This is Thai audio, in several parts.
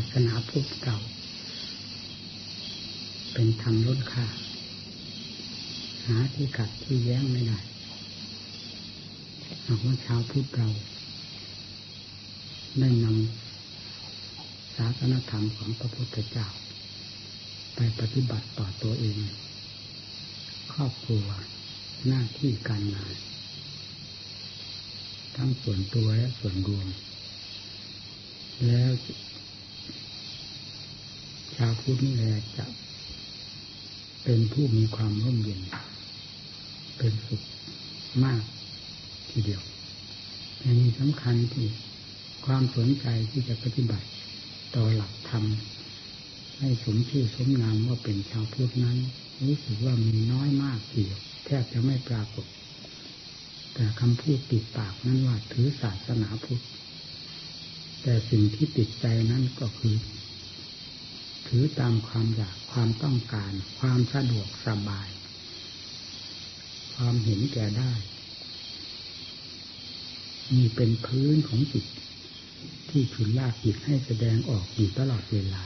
าสนาพุทธเก่า เป็นธรรมล้นค่า หาที่กัดที่แย้งไม่ได้หากว่าชาวพุทธเราได้นำศาสนธรรมของพระพุทธเจ้า ไปปฏิบัติต่อตัวเอง ครอบครัวหน้าที่การงาน ทั้งส่วนตัวและส่วนรวม แล้วาวพุทธนี่แหละจะเป็นผู้มีความร่มเย็น เป็นสุขมากทีเดียวอันนี้สำคัญที่ความสนใจที่จะปฏิบัติ ต่อหลักธรรมให้สมชื่อสมนามว่าเป็นชาวพุทธนั้น รู้สึกว่ามีน้อยมากทีเดียวแทบจะไม่ปรากฏ แต่คำพูดติดปากนั้นว่าถือศาสนาพุทธแต่สิ่งที่ติดใจนั้นก็คือ ถือตามความอยากความต้องการ ความสะดวกสบาย ความเห็นแก่ได้มีเป็นพื้นของจิต ที่ฉุนลากจิตให้แสดงออกอยู่ตลอดเวลา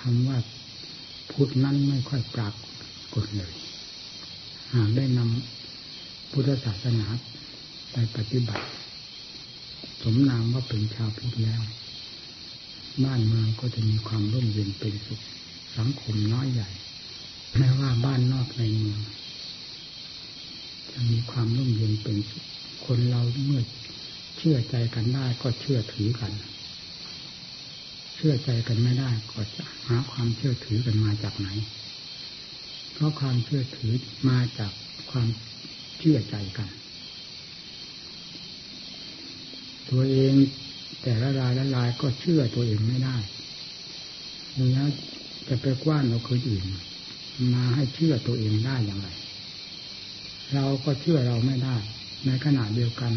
คำว่าพุทธนั้นไม่ค่อยปรากฏเลย หากได้นำพุทธศาสนาไปปฏิบัติ สมนามว่าเป็นชาวพุทธแล้ว บ้านเมืองก็จะมีความร่มเย็นเป็นสุขสังคมน้อยใหญ่แม้ว่าบ้านนอกในเมือง จะมีความร่มเย็นเป็นสุขคนเราเมื่อเชื่อใจกันได้ก็เชื่อถือกัน เชื่อใจกันไม่ได้ก็จะหาความเชื่อถือกันมาจากไหน เพราะความเชื่อถือมาจากความเชื่อใจกัน ตัวเอง แต่ละรายละรายก็เชื่อตัวเองไม่ได้แล้วจะไปกว้านเอาคนอื่น มาให้เชื่อตัวเองได้อย่างไร เราก็เชื่อเราไม่ได้ ในขณะเดียวกัน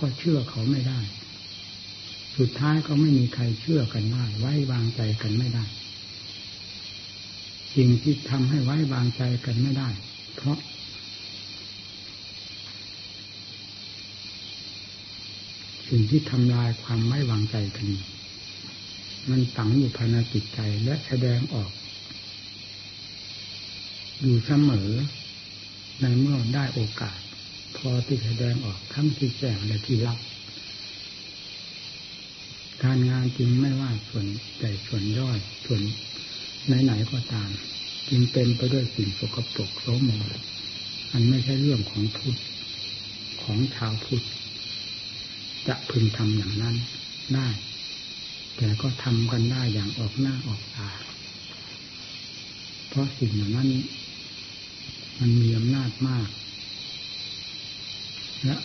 ก็เชื่อเขาไม่ได้ สุดท้ายก็ไม่มีใครเชื่อกันได้ไว้วางใจกันไม่ได้สิ่งที่ทำให้ไว้วางใจกันไม่ได้ เพราะ สิ่งที่ทำลายความไว้วางใจกันมันฝังอยู่ภายในจิตใจและแสดงออก อยู่เสมอ ในเมื่อได้โอกาส พอที่แสดงออกทั้งที่แจ้งและที่รับ การงานจริงไม่ว่าส่วนใหญ่ส่วนย่อยส่วนไหนๆก็ตามจึงเต็มไปด้วยสิ่งสกปรกโสมมอันไม่ใช่เรื่องของพุทธของชาวพุทธ จะพึงทำอย่างนั้นได้ แต่ก็ทำกันได้อย่างออกหน้าออกตา เพราะสิ่งเหล่านั้น มันมีอำนาจมาก และ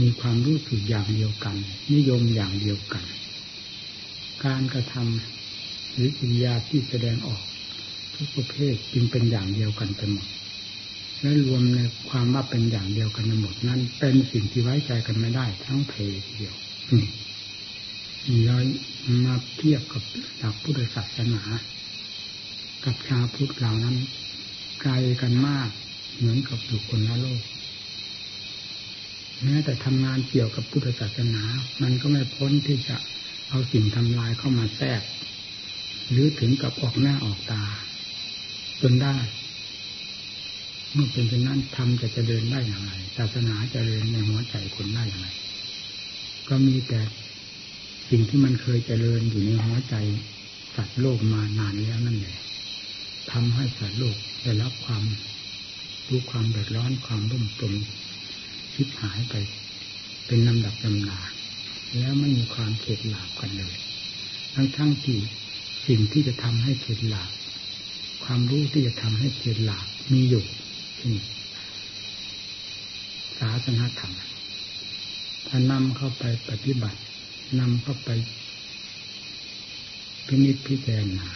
มีความรู้สึกอย่างเดียวกัน นิยมอย่างเดียวกัน การกระทำหรือกิริยาที่แสดงออก ทุกประเภทจึงเป็นอย่างเดียวกันไปหมด และรวมในความว่าเป็นอย่างเดียวกันหมดนั้น เป็นสิ่งที่ไว้ใจกันไม่ได้ ทั้งเพทีเดียวนี่เรามาเทียบกับหลักพุทธศาสนา กับชาวพุทธเหล่านั้นไกลกันมากเหมือนกับอยู่คนละโลกแม้แต่ทำงานเกี่ยวกับพุทธศาสนา มันก็ไม่พ้นที่จะเอาสิ่งทำลายเข้ามาแทรก หรือถึงกับออกหน้าออกตา จนได้ เมื่อเป็นเช่นนั้นทำจะจะเดินได้อย่างไรศาสนาจะเดินในหัวใจคนได้อย่างไร ก็มีแต่สิ่งที่มันเคยเจริญอยู่ในหัวใจสัตว์โลกมานานแล้วนั่นแหละทำให้สัตว์โลกได้รับความรู้ความเดือดร้อนความรุ่มตมชิบหายไป เป็นลำดับลำดาแล้วไม่มีความเข็ดหลาบกันเลย ทั้งทั้งที่สิ่งที่จะทำให้เข็ดหลาบความรู้ที่จะทำให้เข็ดหลาบมีอยู่ ศาสนาธรรมถ้านำเข้าไปปฏิบัตินำเข้าไปพินิจพิจารณา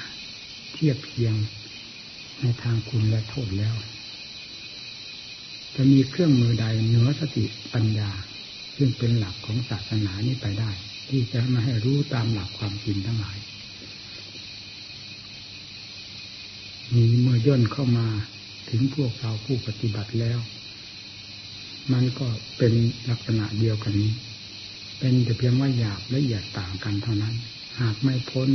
เทียบเคียงในทางคุณและโทษแล้ว จะมีเครื่องมือใดเหนือสติปัญญา ซึ่งเป็นหลักของศาสนานี้ไปได้ ที่จะมาให้รู้ตามหลักความจริงทั้งหลาย มีเมื่อย่นเข้ามา ถึงพวกเราผู้ปฏิบัติแล้ว มันก็เป็นลักษณะเดียวกันนี้ เป็นแต่เพียงว่าหยาบและเอียดต่างกันเท่านั้น หากไม่พ้น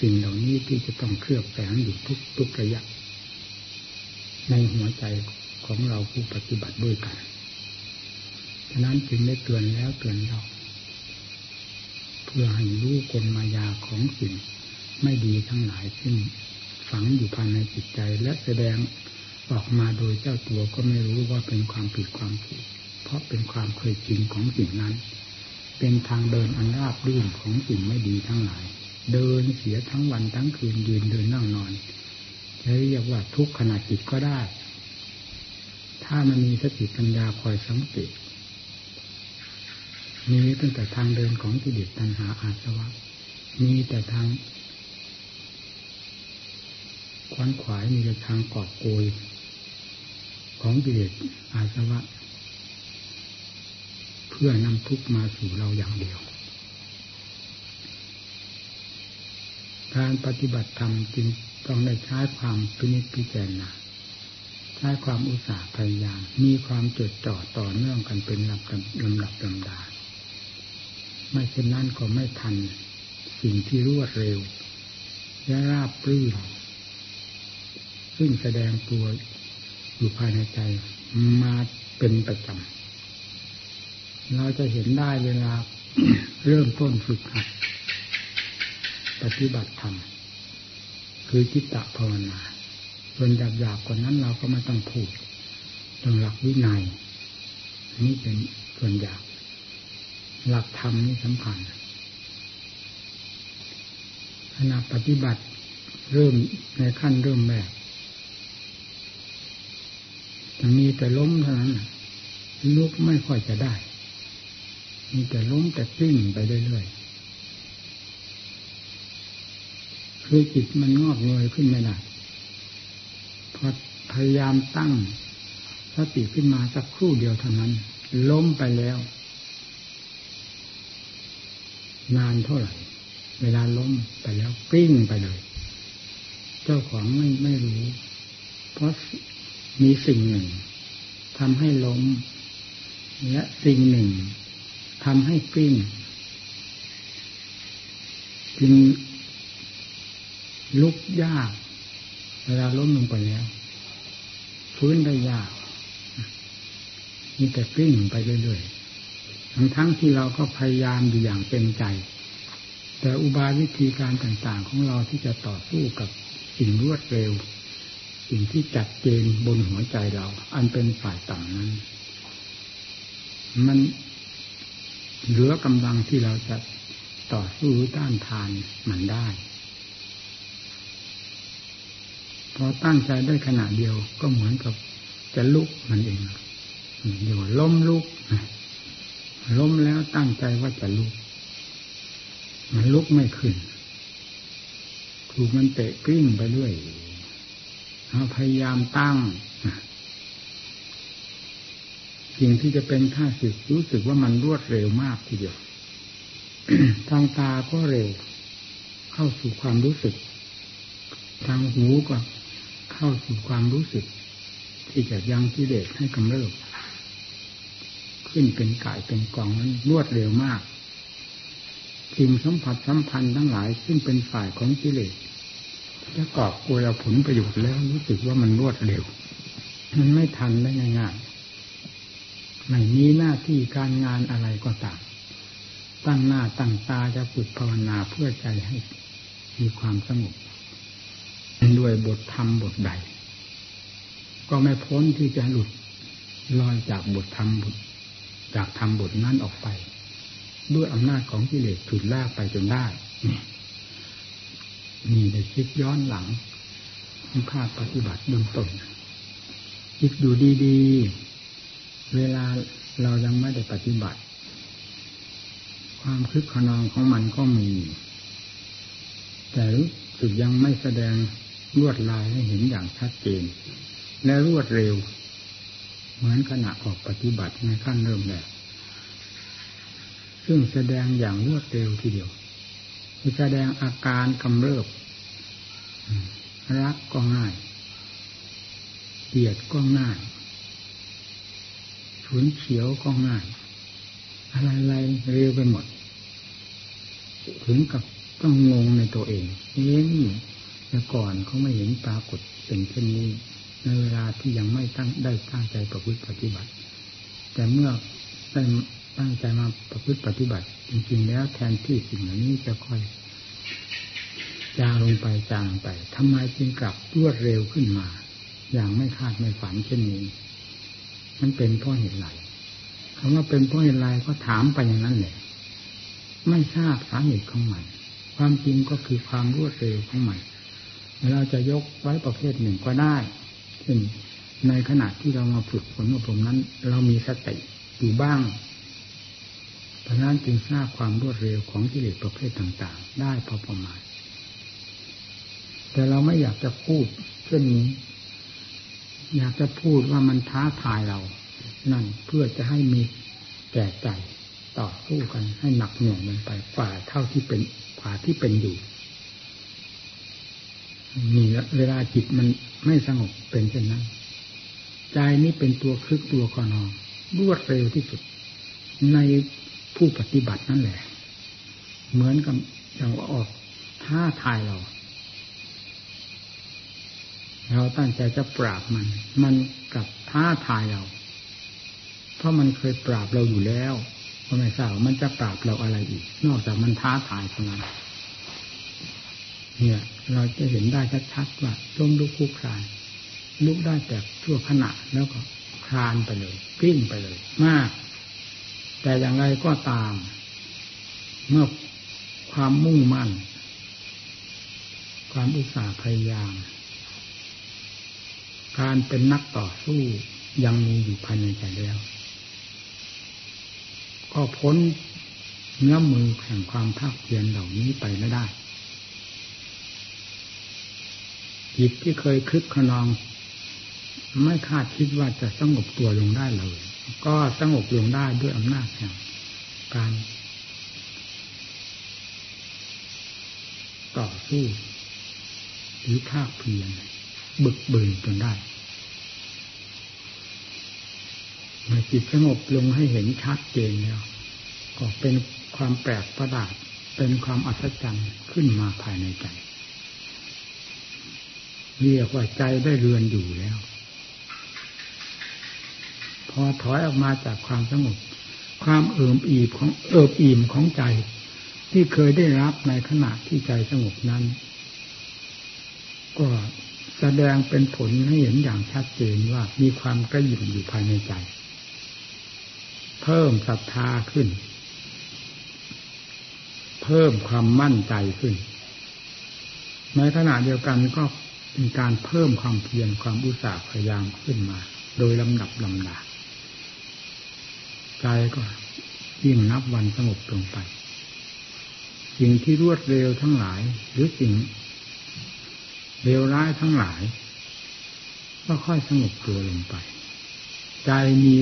สิ่งเหล่านี้ที่จะต้องเคลือบแฝงอยู่ทุกทุกระยะ ในหัวใจของเราผู้ปฏิบัติด้วยกันฉะนั้นจึงได้เตือนแล้วเตือนเราเพื่อให้รู้กลมายาของสิ่งไม่ดีทั้งหลายซึ่งฝังอยู่ภายในจิตใจและแสดง ออกมาโดยเจ้าตัวก็ไม่รู้ว่าเป็นความผิดความถูกเพราะเป็นความเคยชินของสิ่งนั้น เป็นทางเดินอันราบรื่นของสิ่งไม่ดีทั้งหลาย เดินเสียทั้งวันทั้งคืนยืนเดินนั่งนอนจะเรียกว่าทุกขณะจิตก็ได้ ถ้ามันมีสติปัญญาคอยสังเกตมีตั้งแต่ทางเดินของกิเลสตัณหาอาสวะ มีแต่ทางควนขวายมีแต่ทางกอบโกย ของกิเลสอาสวะ เพื่อนำทุกมาสู่เราอย่างเดียว การปฏิบัติธรรมจึงต้องได้ใช้ความพินิจพิจารณาใช้ความอุตสาห์พยายาม มีความจดจ่อต่อเนื่องกันเป็นลำดับลำดับลำดา ไม่เช่นนั้นก็ไม่ทัน สิ่งที่รวดเร็ว และราบรื่นซึ่งแสดงตัว อยู่ภายในใจ มาเป็นประจำเราจะเห็นได้เวลาเริ่มต้นฝึกหัดปฏิบัติธรรมคือจิตตะภาวนาส่วนหยาบๆกว่านั้นเราก็ไม่ต้องพูดเรื่องหลักวินัยนี่เป็นส่วนหยาบหลักธรรมนี่สำคัญขณะปฏิบัติเริ่มในขั้นเริ่มแรก มีแต่ล้มเท่านั้นลุกไม่ค่อยจะได้ มีแต่ล้มแต่ปิ้งไปเรื่อยๆคือจิตมันงอกเงยขึ้นไม่ได้พอพยายามตั้งสติขึ้นมาสักครู่เดียวเท่านั้น ล้มไปแล้ว นานเท่าไหร่ เวลาล้มไปแล้วกลิ้งไปเลย เจ้าของไม่ไม่รู้ เพราะ มีสิ่งหนึ่งทำให้ล้ม และสิ่งหนึ่งทำให้กลิ้งจึงลุกยาก เวลาล้มลงไปแล้วฟื้นได้ยากมีแต่กลิ้งไปเรื่อยๆทั้งทั้งที่เราก็พยายามอยู่อย่างเต็มใจ แต่อุบายวิธีการต่างๆ ของเราที่จะต่อสู้กับสิ่งรวดเร็ว สิ่งที่จัดเจนบนหัวใจเรา อันเป็นฝ่ายต่างนั้น มันเหลือกำลังที่เราจะต่อสู้ต้านทานมันได้พอตั้งใจได้ขณะเดียวก็เหมือนกับจะลุกมันเองเดี๋ยวล้มลุกล้มแล้วตั้งใจว่าจะลุก มันลุกไม่ขึ้นถูกมันเตะกลิ้งไปเรื่อย พยายามตั้งสิ่งที่จะเป็นข้าศึกรู้สึกว่ามันรวดเร็วมากทีเดียวทางตาก็เร็ว เข้าสู่ความรู้สึก ทางหูก็เข้าสู่ความรู้สึก ที่จะยังกิเลสให้กำเริบขึ้นเป็นกายเป็นกองนั้นรวดเร็วมากสิ่งสัมผัสสัมพันธ์ทั้งหลาย ซึ่งเป็นฝ่ายของกิเลส จะกอบกวยเอาผลประโยชน์แล้วรู้สึกว่ามันรวดเร็ว มันไม่ทันได้ง่ายๆไม่มีหน้าที่การงานอะไรก็ตามตั้งหน้าตั้งตาจะฝึกภาวนาเพื่อใจให้มีความสงบด้วยบทธรรมบทใด ก็ไม่พ้นที่จะหลุดลอยจากบทธรรมบทจากธรรมบทนั้นออกไป ด้วยอำนาจของกิเลสฉุดลากไปจนได้ นี่ได้คิดย้อนหลังภาคปฏิบัติเบื้องต้นคิดดูดีๆ เวลาเรายังไม่ได้ปฏิบัติ ความคึกขนองของมันก็มี แต่รู้สึกยังไม่แสดงลวดลายให้เห็นอย่างชัดเจน และรวดเร็ว เหมือนขณะออกปฏิบัติในขั้นเริ่มแรกซึ่งแสดงอย่างรวดเร็วทีเดียว แสดงอาการกำเริบรักก็ง่ายเกลียดก็ง่ายฉุนเฉียวก็ง่าย อะไรอะไรเร็วไปหมด ถึงกับต้องงงในตัวเองเอ๊ะนี่แต่ก่อนเขาไม่เห็นปรากฏเป็นเช่นนี้ ในเวลาที่ยังไม่ตั้งได้ตั้งใจประพฤติปฏิบัติ แต่เมื่อได้ ตั้งใจมาประพฤติปฏิบัติ จริงๆ แล้วแทนที่สิ่งเหล่านี้จะค่อยจางลงไปจางไปทำไมจึงกลับรวดเร็วขึ้นมา อย่างไม่คาดไม่ฝันเช่นนี้ มันเป็นเพราะเหตุไรคำว่าเป็นเพราะเหตุไรก็ถามไปอย่างนั้นแหละไม่ทราบสาเหตุของมัน ความจริงก็คือความรวดเร็วของมันเราจะยกไว้ประเภทหนึ่งก็ได้เช่นในขณะที่เรามาฝึกฝนอบรมนั้น เรามีสติอยู่บ้าง เพราะนั้นจึงทราบความรวดเร็วของกิเลสประเภทต่างๆ ได้พอประมาณ แต่เราไม่อยากจะพูดเช่นนี้ อยากจะพูดว่ามันท้าทายเรา นั่นเพื่อจะให้มีแก่ใจต่อสู้กันให้หนักหน่วงมันไปกว่าเท่าที่เป็นกว่าที่เป็นอยู่มีเวลาจิตมันไม่สงบเป็นเช่นนั้น ใจนี้เป็นตัวคลึกตัวกอนองรวดเร็วที่สุด ใน ผู้ปฏิบัตินั่นแหละ เหมือนกับอย่างออกท้าทายเรา เราตั้งใจจะปราบมัน มันกับท้าทายเรา เพราะมันเคยปราบเราอยู่แล้วก็ไม่ทราบมันจะปราบเราอะไรอีก นอกจากมันท้าทายเท่านั้นเนี่ย เราจะเห็นได้ชัดๆว่าล้มลุกคุกคลานลุกได้แต่ชั่วขณะแล้วก็คลานไปเลยกลิ้งไปเลย มาก แต่อย่างไรก็ตาม เมื่อความมุ่งมั่น ความอุตสาห์พยายาม การเป็นนักต่อสู้ยังมีอยู่ภายในใจแล้ว ก็พ้นเนื้อมือแห่งความภาคเพียรเหล่านี้ไปไม่ได้จิตที่เคยคึกขนอง ไม่คาดคิดว่าจะสงบตัวลงได้เลย ก็สงบลงได้ด้วยอำนาจแห่งการต่อสู้หรือภาคเพียรบึกบืนจนได้เมื่อจิตสงบลงให้เห็นชัดเจนแล้วก็เป็นความแปลกประหลาดเป็นความอัศจรรย์ขึ้นมาภายในใจเรียกว่าใจได้เรือนอยู่แล้ว อถอยออกมาจากความสงบความเอิบอิ่มของเอิบอิ่มของใจ ที่เคยได้รับในขณะที่ใจสงบนั้น ก็แสดงเป็นผลให้เห็นอย่างชัดเจนว่ามีความกระยิ่มอยู่ภายในใจ เพิ่มศรัทธาขึ้น เพิ่มความมั่นใจขึ้น ในขณะเดียวกันก็เป็นการเพิ่มความเพียรความอุตสาห์พยายามขึ้นมา โดยลำดับลำดา ใจก็ยิ่งนับวันสงบลงไป สิ่งที่รวดเร็วทั้งหลาย หรือสิ่งเลวร้ายทั้งหลาย ก็ค่อยสงบตัวลงไป ใจมี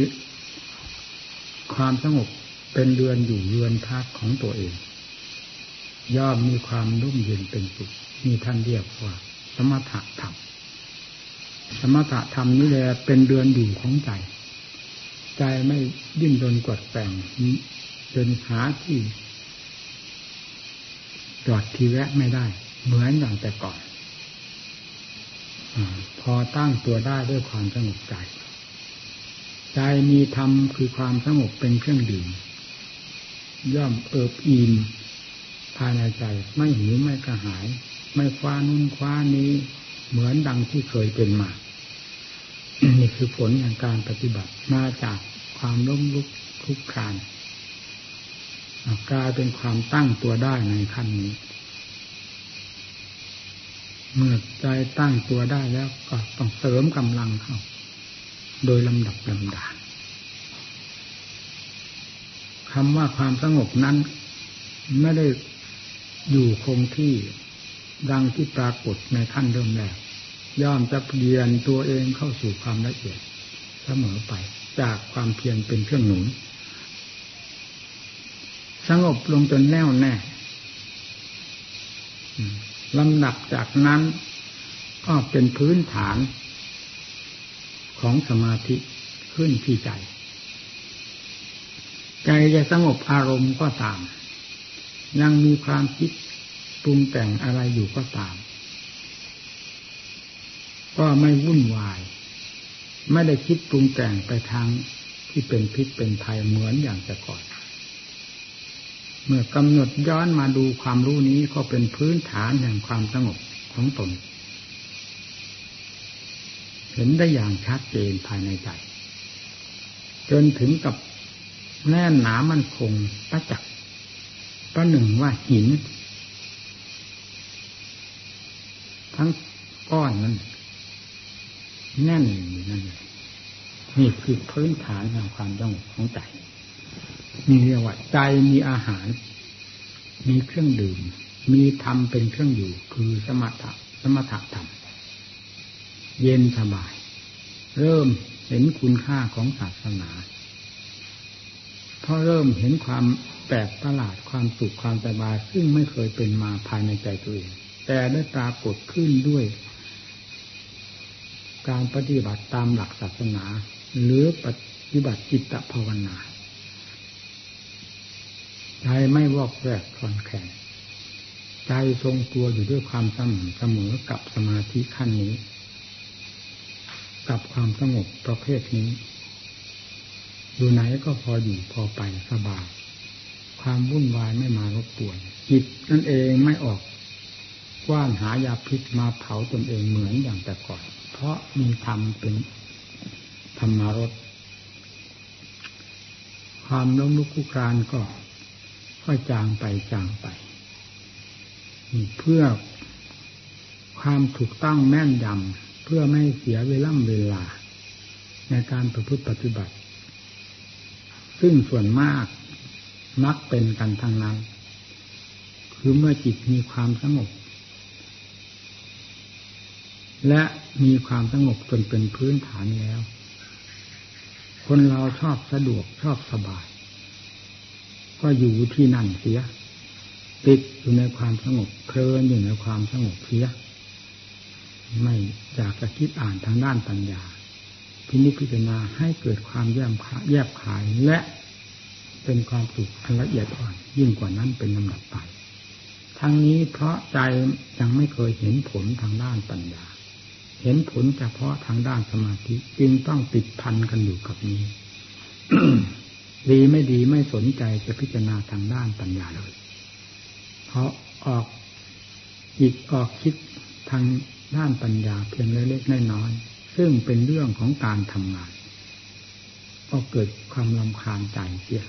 ความสงบเป็นเรือนอยู่เรือนพักของตัวเอง ย่อมมีความร่มเย็นเป็นสุขมีท่านเรียกว่า สมถะธรรมสมถะธรรมนี่แหละเป็นเดือนอยู่ของใจ ใจไม่ดิ้นรนกดแต่งจนหาที่จอดทีแวะไม่ได้ เหมือนอย่างแต่ก่อนอพอตั้งตัวได้ด้วยความสงบใจ ใจมีธรรมคือความสงบเป็นเครื่องดื่มย่อมเอิบอิ่มภายในใจไม่หิวไม่กระหาย ไม่คว้านุ่นคว้านี้ เหมือนดังที่เคยเป็นมา นี่คือผลแห่งการปฏิบัติมาจากความล้มลุกทุกครานกลายเป็นความตั้งตัวได้ในขั้นนี้เมื่อใจตั้งตัวได้แล้วก็ต้องเสริมกำลังเข้า โดยลำดับลำดาคำว่าความสงบนั้น ไม่ได้อยู่คงที่ดังที่ปรากฏในขั้นเริ่มแรก ย่อมจะเปลี่ยนตัวเองเข้าสู่ความละเอียดเสมอไปจากความเพียรเป็นเครื่องหนุน สงบลงจนแน่วแน่ลำดับจากนั้นก็เป็นพื้นฐานของสมาธิขึ้นที่ใจ ใจจะสงบอารมณ์ก็ตาม ยังมีความคิดปรุงแต่งอะไรอยู่ก็ตาม ก็ไม่วุ่นวาย ไม่ได้คิดปรุงแต่งไปทางที่เป็นพิษเป็นภัยเหมือนอย่างแต่ก่อน เมื่อกำหนดย้อนมาดูความรู้นี้ก็เป็นพื้นฐานแห่งความสงบของตน เห็นได้อย่างชัดเจนภายในใจ จนถึงกับแน่นหนามันคงประจักษ์ประหนึ่งว่าหิน ทั้งก้อนนั้น แน่นอยู่นั่นเลยนี่คือพื้นฐานแห่งความสงบของใจมีเรียกว่าใจมีอาหาร มีเครื่องดื่ม มีธรรมเป็นเครื่องอยู่ คือสมถะสมถะธรรมเย็นสบาย เริ่มเห็นคุณค่าของศาสนาเพราะเริ่มเห็นความแปลกประหลาดความสุขความสบายซึ่งไม่เคยเป็นมาภายในใจตัวเอง แต่ได้ปรากฏขึ้นด้วย การปฏิบัติตามหลักศาสนา หรือปฏิบัติจิตภาวนาใจไม่วอกแวกคลอนแข็งใจทรงตัวอยู่ด้วยความสม่ำเสมอกับสมาธิขั้นนี้ กับความสงบประเภทนี้ อยู่ไหนก็พออยู่พอไปสบายความวุ่นวายไม่มารบกวนจิตนั่นเองไม่ออกกว้านหายาพิษมาเผาตนเองเหมือนอย่างแต่ก่อน เพราะมีธรรมเป็นธรรมารสความล้มลุกคุกครานก็ค่อยจางไปจางไป เพื่อความถูกต้องแม่นยำเพื่อไม่เสียเวลาเวลา ในการประพฤติปฏิบัติ ซึ่งส่วนมากมักเป็นกันทางนั้น คือเมื่อจิตมีความสงบ และมีความสงบจนเป็นพื้นฐานแล้ว คนเราชอบสะดวกชอบสบาย ก็อยู่ที่นั่นเสีย ติดอยู่ในความสงบเพลินอยู่ในความสงบเสีย ไม่อยากจะคิดอ่านทางด้านปัญญา พินิจพิจารณาให้เกิดความแยบแยบขายและเป็นความสุขอันละเอียดอ่อน ยิ่งกว่านั้นเป็นลำดับไป ทั้งนี้เพราะใจยังไม่เคยเห็นผลทางด้านปัญญา เห็นผลเฉพาะทางด้านสมาธิจึงต้องติดพันกันอยู่กับนี้ ดีไม่ดีไม่สนใจจะพิจารณาทางด้านปัญญาเลย เพราะออกจิตออกคิดทางด้านปัญญาเพียงเล็กๆน้อยซึ่งเป็นเรื่องของการทำงานก็เกิดความลำคาญใจเสีย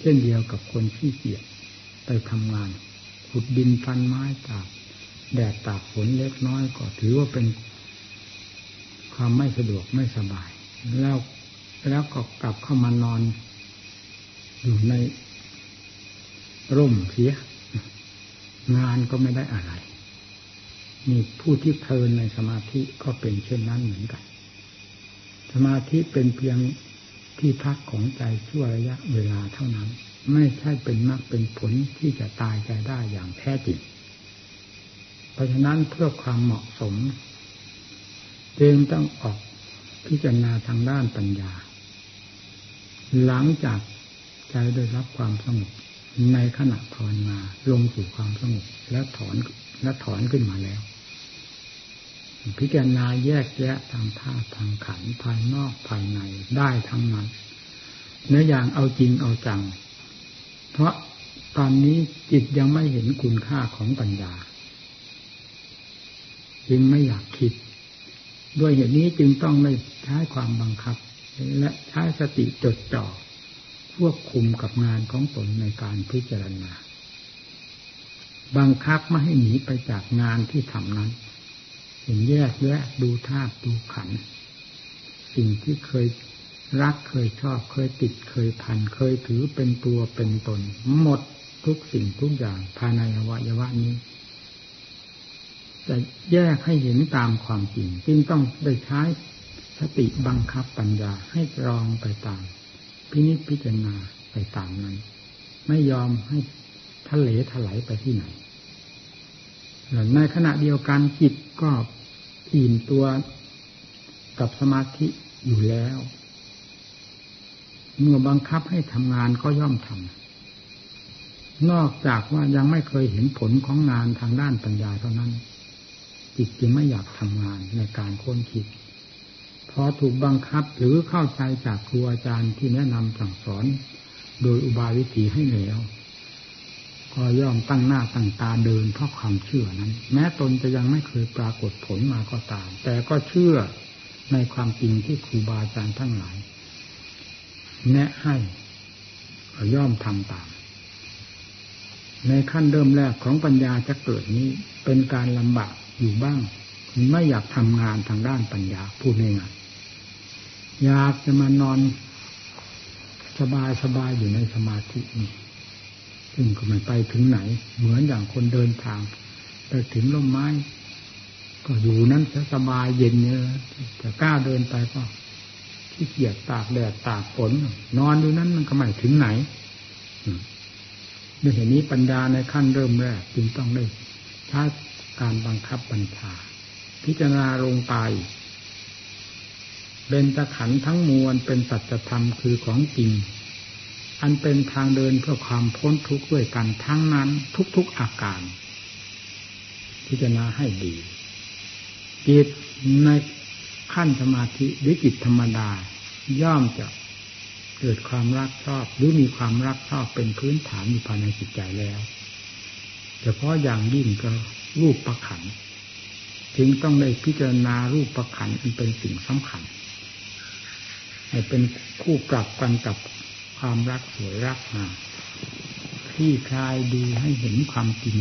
เช่นเดียวกับคนที่เกียจไปทำงานขุดดินฟันไม้ตาก แดดตากฝนเล็กน้อยก็ถือว่าเป็นความไม่สะดวกไม่สบาย แล้วแล้วก็กลับเข้ามานอน อยู่ในร่มเสีย งานก็ไม่ได้อะไรนี่ผู้ที่เพลินในสมาธิก็เป็นเช่นนั้นเหมือนกัน สมาธิเป็นเพียงที่พักของใจชั่วระยะเวลาเท่านั้น ไม่ใช่เป็นมรรคเป็นผลที่จะตายใจได้อย่างแท้จริง เพราะฉะนั้นเพื่อความเหมาะสมจึงต้องออกพิจารณาทางด้านปัญญา หลังจากใจได้รับความสงบในขณะภาวนาลงสู่ความสงบและถอนและถอนขึ้นมาแล้ว พิจารณาแยกแยะทางธาตุทางขันภายนอกภายในได้ทั้งนั้นเนื้ออย่างเอาจริงเอาจัง เพราะตอนนี้จิตยังไม่เห็นคุณค่าของปัญญา จึงไม่อยากคิด ด้วยเหตุนี้จึงต้องไม่ใช้ความบังคับ และใช้สติจดจ่อควบคุมกับงานของตนในการพิจารณา บังคับไม่ให้หนีไปจากงานที่ทำนั้นเห็นแยกแยะดูธาตุดูขัน สิ่งที่เคยรักเคยชอบเคยติดเคยพันเคยถือเป็นตัวเป็นตน หมดทุกสิ่งทุกอย่างภายในอวัยวะนี้ จะแยกให้เห็นตามความจริงจึงต้องได้ใช้สติบังคับปัญญาให้รองไปตาม พินิจพิจารณาไปตามนั้น ไม่ยอมให้ทะเลถลายไปที่ไหนในขณะเดียวกันจิตก็อิ่มตัวกับสมาธิอยู่แล้ว เมื่อบังคับให้ทำงานก็ย่อมทำนอกจากว่ายังไม่เคยเห็นผลของงานทางด้านปัญญาเท่านั้น จิตจึงไม่อยากทำงานในการค้นคิดพอถูกบังคับหรือเข้าใจจากครูอาจารย์ที่แนะนำสั่งสอน โดยอุบายวิธีให้แล้ว ก็ย่อมตั้งหน้าตั้งตาเดินเพราะความเชื่อนั้น แม้ตนจะยังไม่เคยปรากฏผลมาก็ตาม แต่ก็เชื่อในความจริงที่ครูบาอาจารย์ทั้งหลาย แนะให้ก็ย่อมทำตาม ในขั้นเริ่มแรกของปัญญาจะเกิดนี้เป็นการลำบาก อยู่บ้างไม่อยากทำงานทางด้านปัญญาพูดง่ายๆอยากจะมานอนสบายสบายอยู่ในสมาธินี่ซึ่งก็ไม่ไปถึงไหน เหมือนอย่างคนเดินทางไปถึงร่มไม้ ก็อยู่นั้นสบายเย็นเนี่ยแต่ก้าเดินไปก็ที่เกียจตากแดดตากฝนนอนอยู่นั้นมันก็ไม่ถึงไหนในเหตุนี้ปัญญาในขั้นเริ่มแรกจึงต้องได้ใช้ การบังคับบัญชา พิจารณาลงไปเป็นตะขันทั้งมวลเป็นสัจธรรมคือของจริง อันเป็นทางเดินเพื่อความพ้นทุกข์ด้วยกันทั้งนั้นทุกๆอาการ พิจารณาให้ดี จิตในขั้นสมาธิหรือจิตธรรมดา ย่อมจะเกิดความรักชอบหรือมีความรักชอบเป็นพื้นฐานอยู่ภายในจิตใจแล้วเฉพาะอย่างยิ่งก็ รูปประขันจึงต้องได้พิจารณารูปประขันอันเป็นสิ่งสำคัญให้เป็นคู่ปรับกันกับความรักสวยรักงามที่คลายดูให้เห็นความจริง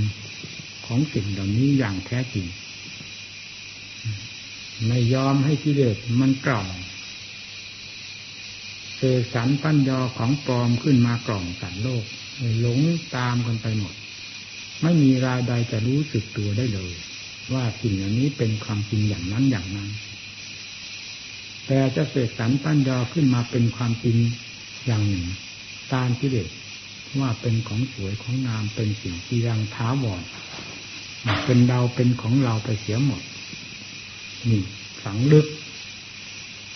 ของสิ่งเหล่านี้อย่างแท้จริง ไม่ยอมให้กิเลสมันกล่อมเสกสรรปั้นยอของปลอมขึ้นมากล่อมสันโลกหลงตามกันไปหมด ไม่มีรายใดจะรู้สึกตัวได้เลย ว่าสิ่งเหล่านี้เป็นความจริงอย่างนั้นอย่างนั้น แต่จะเสกสรรปั้นยอขึ้นมาเป็นความจริงอย่างหนึ่ง ตามกิเลสว่าเป็นของสวยของงามเป็นสิ่งที่ยังท้าวอนเป็นเราเป็นของเราไปเสียหมดนี่ฝังลึก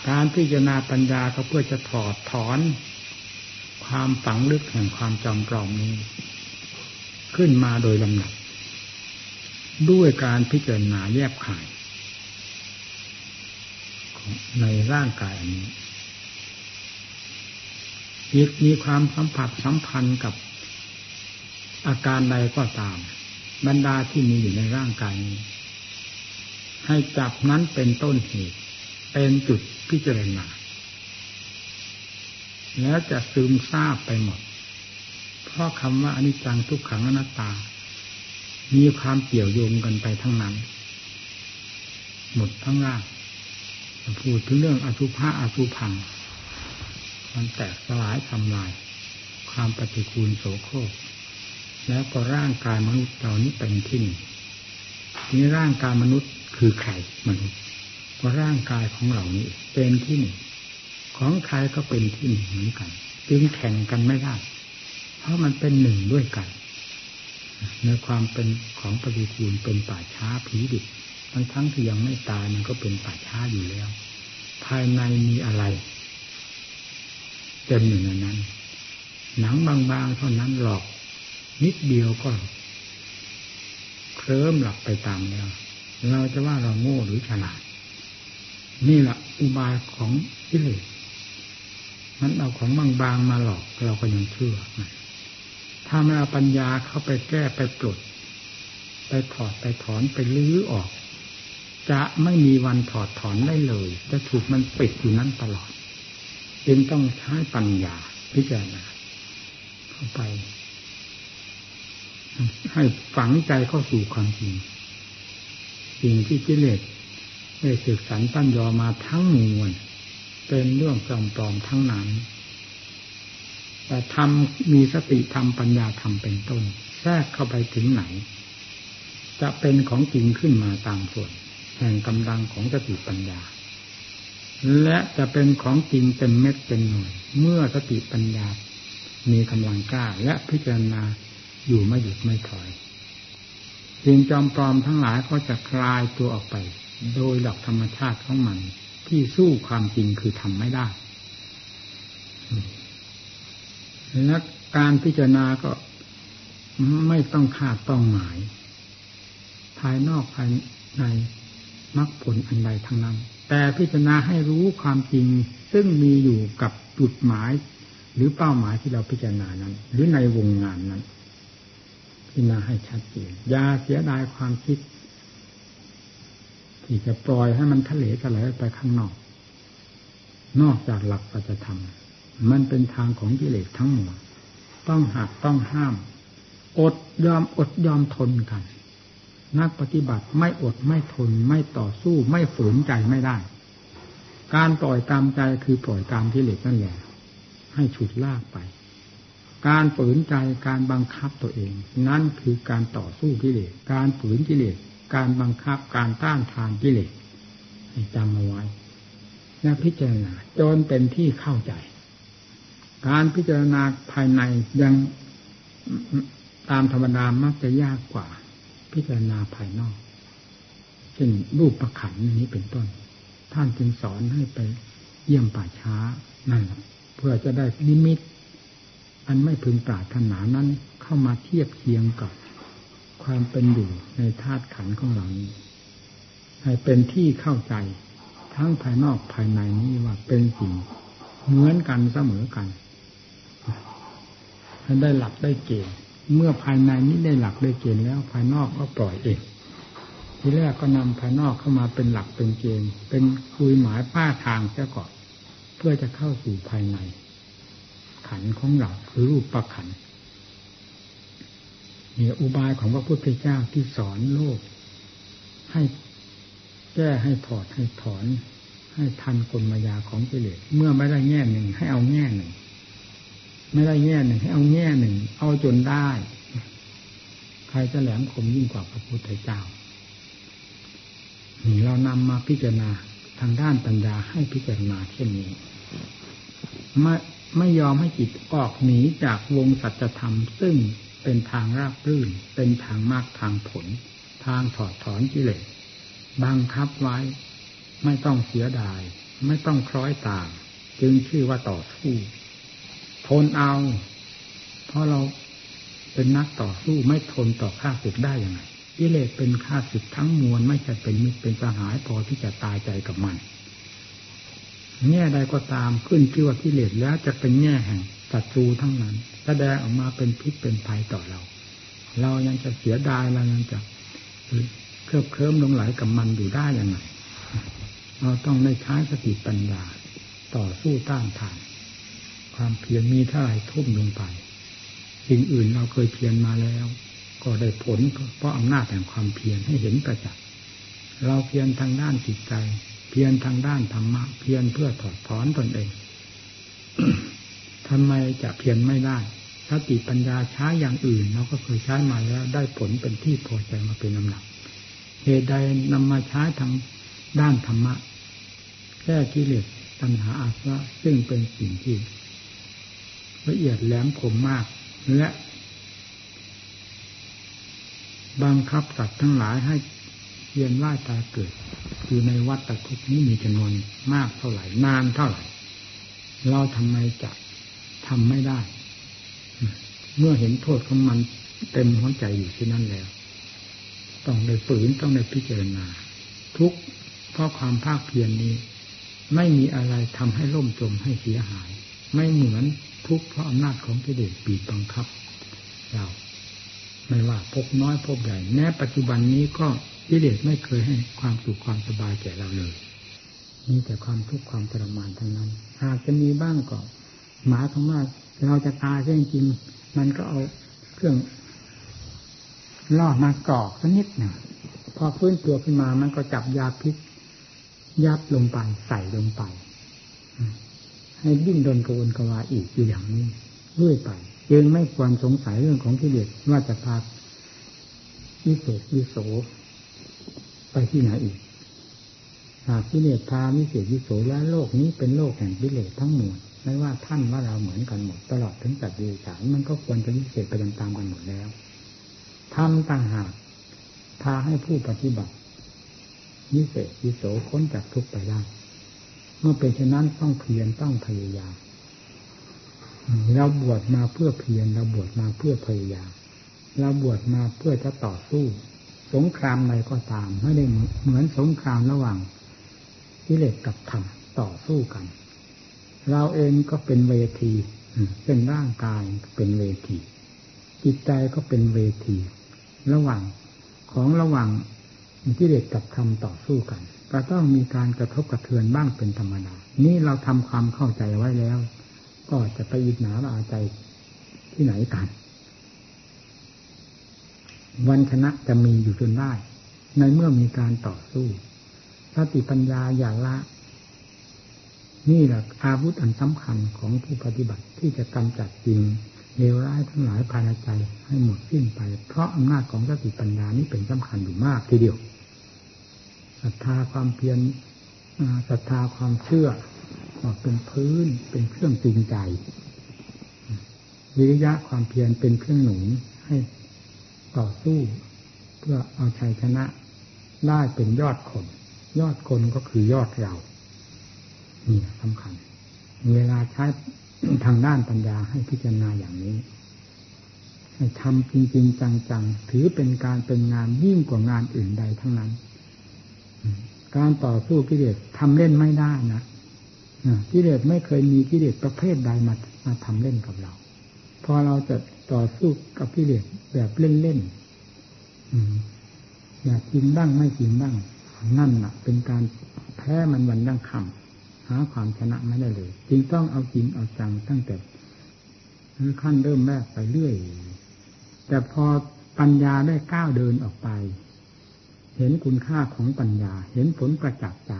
การพิจารณาปัญญาก็เพื่อจะถอดถอน ความฝังลึกแห่งความจำปลอมนี้ ขึ้นมาโดยลำดับ ด้วยการพิจารณาแยบขาย ในร่างกายอันนี้จิตมีความสัมผัสสัมพันธ์กับอาการใดก็ตาม บรรดาที่มีอยู่ในร่างกายนี้ ให้จับนั้นเป็นต้นเหตุ เป็นจุดพิจารณาแล้วจะซึมซาบไปหมด เพราะคำว่าอนิจจังทุกขังอนัตตา มีความเกี่ยวโยงกันไปทั้งนั้น หมดทั้งร่างพูดถึงเรื่องอสุภะอสุพัง มันแตกสลายทำลาย ความปฏิคูลโสโครกแล้วก็ร่างกายมนุษย์เรานี้เป็นที่นี่นี่ร่างกายมนุษย์คือใครมนุษย์ก็ร่างกายของเรานี้เป็นที่หนึ่งของใครก็เป็นที่หนึ่งเหมือนกัน จึงแข่งกันไม่ได้ เพราะมันเป็นหนึ่งด้วยกัน ในความเป็นของปฏิคูลเป็นป่าช้าผีดิบทั้งทั้งที่ยังไม่ตายมันก็เป็นป่าช้าอยู่แล้ว ภายในมีอะไรเต็มอยู่ในนั้น หนังบางๆเท่านั้นหลอก นิดเดียวก็เคลิ้มหลับไปตามแล้ว เราจะว่าเราโง่หรือฉลาด นี่แหละอุบายของกิเลสมันเอาของบางๆมาหลอกเราก็ยังเชื่อ ถ้าไม่เอาปัญญาเข้าไปแก้ไปปลด ไปถอดไปถอนไปลื้อออก จะไม่มีวันถอดถอนได้เลย จะถูกมันปิดอยู่นั้นตลอดจึงต้องใช้ปัญญาพิจารณาเข้าไป ให้ฝังใจเข้าสู่ความจริงสิ่งที่กิเลสได้ศึกษาตั้นยอมาทั้งมวลเป็นเรื่องจอมปลอมทั้งนั้น แต่ทำมีสติทำปัญญาทำเป็นต้น แทรกเข้าไปถึงไหน จะเป็นของจริงขึ้นมาตามส่วน แห่งกำลังของสติปัญญา และจะเป็นของจริงเป็นเม็ดเป็นหน่วย เมื่อสติปัญญา มีกำลังกล้าและพิจารณาอยู่ไม่หยุดไม่ถอยสิ่งจอมปลอมทั้งหลายก็จะคลายตัวออกไป โดยหลักธรรมชาติของมัน ที่สู้ความจริงคือทำไม่ได้ และการพิจารณาก็ไม่ต้องคาดต้องหมาย ภายนอกภายในมรรคผลอันใดทั้งนั้น แต่พิจารณาให้รู้ความจริงซึ่งมีอยู่กับจุดหมาย หรือเป้าหมายที่เราพิจารณานั้น หรือในวงงานนั้น พิจารณาให้ชัดเจนอย่าเสียดายความคิด ที่จะปล่อยให้มันทะเลทลายไปข้างนอก นอกจากหลักปัจธรรม มันเป็นทางของกิเลสทั้งหมด ต้องหักต้องห้าม อดยอมอดยอมทนกัน นักปฏิบัติไม่อดไม่ทนไม่ต่อสู้ไม่ฝืนใจไม่ได้ การปล่อยตามใจคือปล่อยตามกิเลสนั่นแหละ ให้ฉุดลากไป การฝืนใจการบังคับตัวเอง นั่นคือการต่อสู้กิเลส การฝืนกิเลส การบังคับการต้านทานกิเลสให้จำเอาไว้และพิจารณาจนเป็นที่เข้าใจ การพิจารณาภายในยังตามธรรมดามักจะยากกว่า พิจารณาภายนอกเช่นรูปประขันนี้เป็นต้น ท่านจึงสอนให้ไปเยี่ยมป่าช้านั่นเพื่อจะได้นิมิต อันไม่พึงปรารถนานั้นเข้ามาเทียบเคียงกับความเป็นอยู่ในธาตุขันของเรานี้ให้เป็นที่เข้าใจ ทั้งภายนอกภายในนี้ว่าเป็นสิ่งเหมือนกันเสมอกัน ได้หลักได้เกณฑ์เมื่อภายในนี้ได้หลักได้เกณฑ์แล้วภายนอกก็ปล่อยเองทีแรกก็นำภายนอกเข้ามาเป็นหลักเป็นเกณฑ์เป็นคุยหมายป้าทางเสียก่อนเพื่อจะเข้าสู่ภายใน ขันของเราคือรูปประขันเนี่ยอุบายของพระพุทธเจ้าที่สอนโลก ให้แก้ให้ถอดให้ถอน ให้ทันกลมายาของกิเลสเมื่อไม่ได้แง่หนึ่งให้เอาแง่หนึ่ง ไม่ได้แง่หนึ่งให้เอาแง่หนึ่ง เอาจนได้ ใครจะแหลมคมยิ่งกว่าพระพุทธเจ้านี่เรานำมาพิจารณาทางด้านปัญญาให้พิจารณาเช่นนี้ไม่ไม่ยอมให้จิตออกหนีจากวงสัจธรรม ซึ่งเป็นทางราบรื่น เป็นทางมากทางผล ทางถอดถอนกิเลสบังคับไว้ ไม่ต้องเสียดาย ไม่ต้องคล้อยตาม จึงชื่อว่าต่อสู้ ทนเอา เพราะเราเป็นนักต่อสู้ไม่ทนต่อข้าศึกได้ยังไงกิเลสเป็นข้าศึกทั้งมวลไม่ใช่เป็นมิตรเป็นสหายพอที่จะตายใจกับมันแง่ใดก็ตามขึ้นชื่อว่ากิเลสแล้วจะเป็นแง่แห่งศัตรูทั้งนั้นแสดงออกมาเป็นพิษเป็นภัยต่อเรา เรายังจะเสียดายเรายังจะเคลิบเคลิ้มลงไหลกับมันอยู่ได้ยังไงเราต้องได้ใช้สติปัญญาต่อสู้ต้านทาน ความเพียรมีเท่าไหร่ทุ่มลงไปสิ่งอื่นเราเคยเพียรมาแล้ว ก็ได้ผลเพราะอำนาจแห่งความเพียรให้เห็นประจักษ์เราเพียรทางด้านจิตใจ เพียรทางด้านธรรมะ เพียรเพื่อถอดถอนตนเองทำไมจะเพียรไม่ได้สติปัญญาใช้อย่างอื่น เราก็เคยใช้มาแล้ว ได้ผลเป็นที่พอใจมาเป็นลำหนักเหตุใดนำมาใช้ทางด้านธรรมะแก้กิเลสตัณหาอาสวะซึ่งเป็นสิ่งที่ ละเอียดแหลมคมมาก และบังคับสัตว์ทั้งหลายให้เยียนว่าตายเกิด อยู่ในวัฏฏทุกนี้มีจำนวนมากเท่าไหร่ นานเท่าไหร่ เราทำไมจะทำไม่ได้ เมื่อเห็นโทษของมันเต็มหัวใจอยู่ที่นั่นแล้ว ต้องได้ฝืนต้องได้พิจารณา ทุกเพราะความภาคเพียรนนี้ ไม่มีอะไรทำให้ล่มจมให้เสียหาย ไม่เหมือน ทุกข์เพราะอำนาจของกิเลสบีบบังคับเราไม่ว่าพบน้อยพบใหญ่แม้ปัจจุบันนี้ก็กิเลสไม่เคยให้ความสุขความสบายแก่เราเลยมีแต่ความทุกข์ความทรมานทั้งนั้น หากจะมีบ้างก็หมาของว่าเราจะตายจริงๆมันก็เอาเครื่องล่อมากรอกสักนิดหนึ่งพอฟื้นตัวขึ้นมามันก็จับยาพิษยัดลงไปใส่ลงไป ให้ดิ้นดนกระวนกระวายอีกอยู่อย่างนี้เรื่อยไปยังไม่ควรสงสัยเรื่องของกิเลสว่าจะพาวิเศษวิโสไปที่ไหนอีกหากกิเลสพาวิเศษวิโสแล้วโลกนี้เป็นโลกแห่งกิเลสทั้งหมดไม่ว่าท่านว่าเราเหมือนกันหมด ตลอดถึงจัดดีฉานมันก็ควรจะวิเศษไปตามๆกันหมดแล้วทำต่างหากพาให้ผู้ปฏิบัติวิเศษวิโสค้นจากทุกไปได้ เมื่อเป็นเช่นนั้นต้องเพียรต้องพยายามเราบวชมาเพื่อเพียรเราบวชมาเพื่อพยายามเราบวชมาเพื่อจะต่อสู้ สงครามใดก็ตามไม่ได้เหมือนสงครามระหว่างกิเลสกับธรรมต่อสู้กัน เราเองก็เป็นเวทีเป็นร่างกายเป็นเวที จิตใจก็เป็นเวที ระหว่างของระหว่างกิเลสกับธรรมต่อสู้กัน ก็ต้องมีการกระทบกระเทือนบ้างเป็นธรรมดา นี่เราทำความเข้าใจไว้แล้ว ก็จะไปอิจฉาอาใจที่ไหนกัน วันชนะจะมีอยู่จนได้ ในเมื่อมีการต่อสู้สติปัญญาอย่าละ นี่แหละอาวุธอันสำคัญของผู้ปฏิบัติที่จะกำจัดจริงเลวร้ายทั้งหลายภายในใจให้หมดสิ้นไป เพราะอำนาจของสติปัญญานี้เป็นสำคัญอยู่มากทีเดียว ศรัทธาความเพียรศรัทธาความเชื่อเป็นพื้นเป็นเครื่องจริงใจ วิริยะความเพียรเป็นเครื่องหนุนให้ต่อสู้เพื่อเอาชัยชนะได้เป็นยอดคน ยอดคนก็คือยอดเรานี่สำคัญ เวลาใช้ทางด้านปัญญาให้พิจารณาอย่างนี้ ให้ทำจริง ๆ จัง ๆ ถือเป็นการเป็นงานยิ่งกว่างานอื่นใดทั้งนั้น การต่อสู้กิเลสทำเล่นไม่ได้นะกิเลสไม่เคยมีกิเลสประเภทใดมามาทำเล่นกับเรา พอเราจะต่อสู้กับกิเลสแบบเล่นๆอยากกินบ้างไม่กินบ้าง นั่นแหะเป็นการแพ้มันวันดังคำหาความชนะไม่ได้เลย จึงต้องเอาจริงเอาจังตั้งแต่ขั้นเริ่มแรกไปเรื่อย แต่พอปัญญาได้ก้าวเดินออกไป เห็นคุณค่าของปัญญา เห็นผลประจักษ์ใจ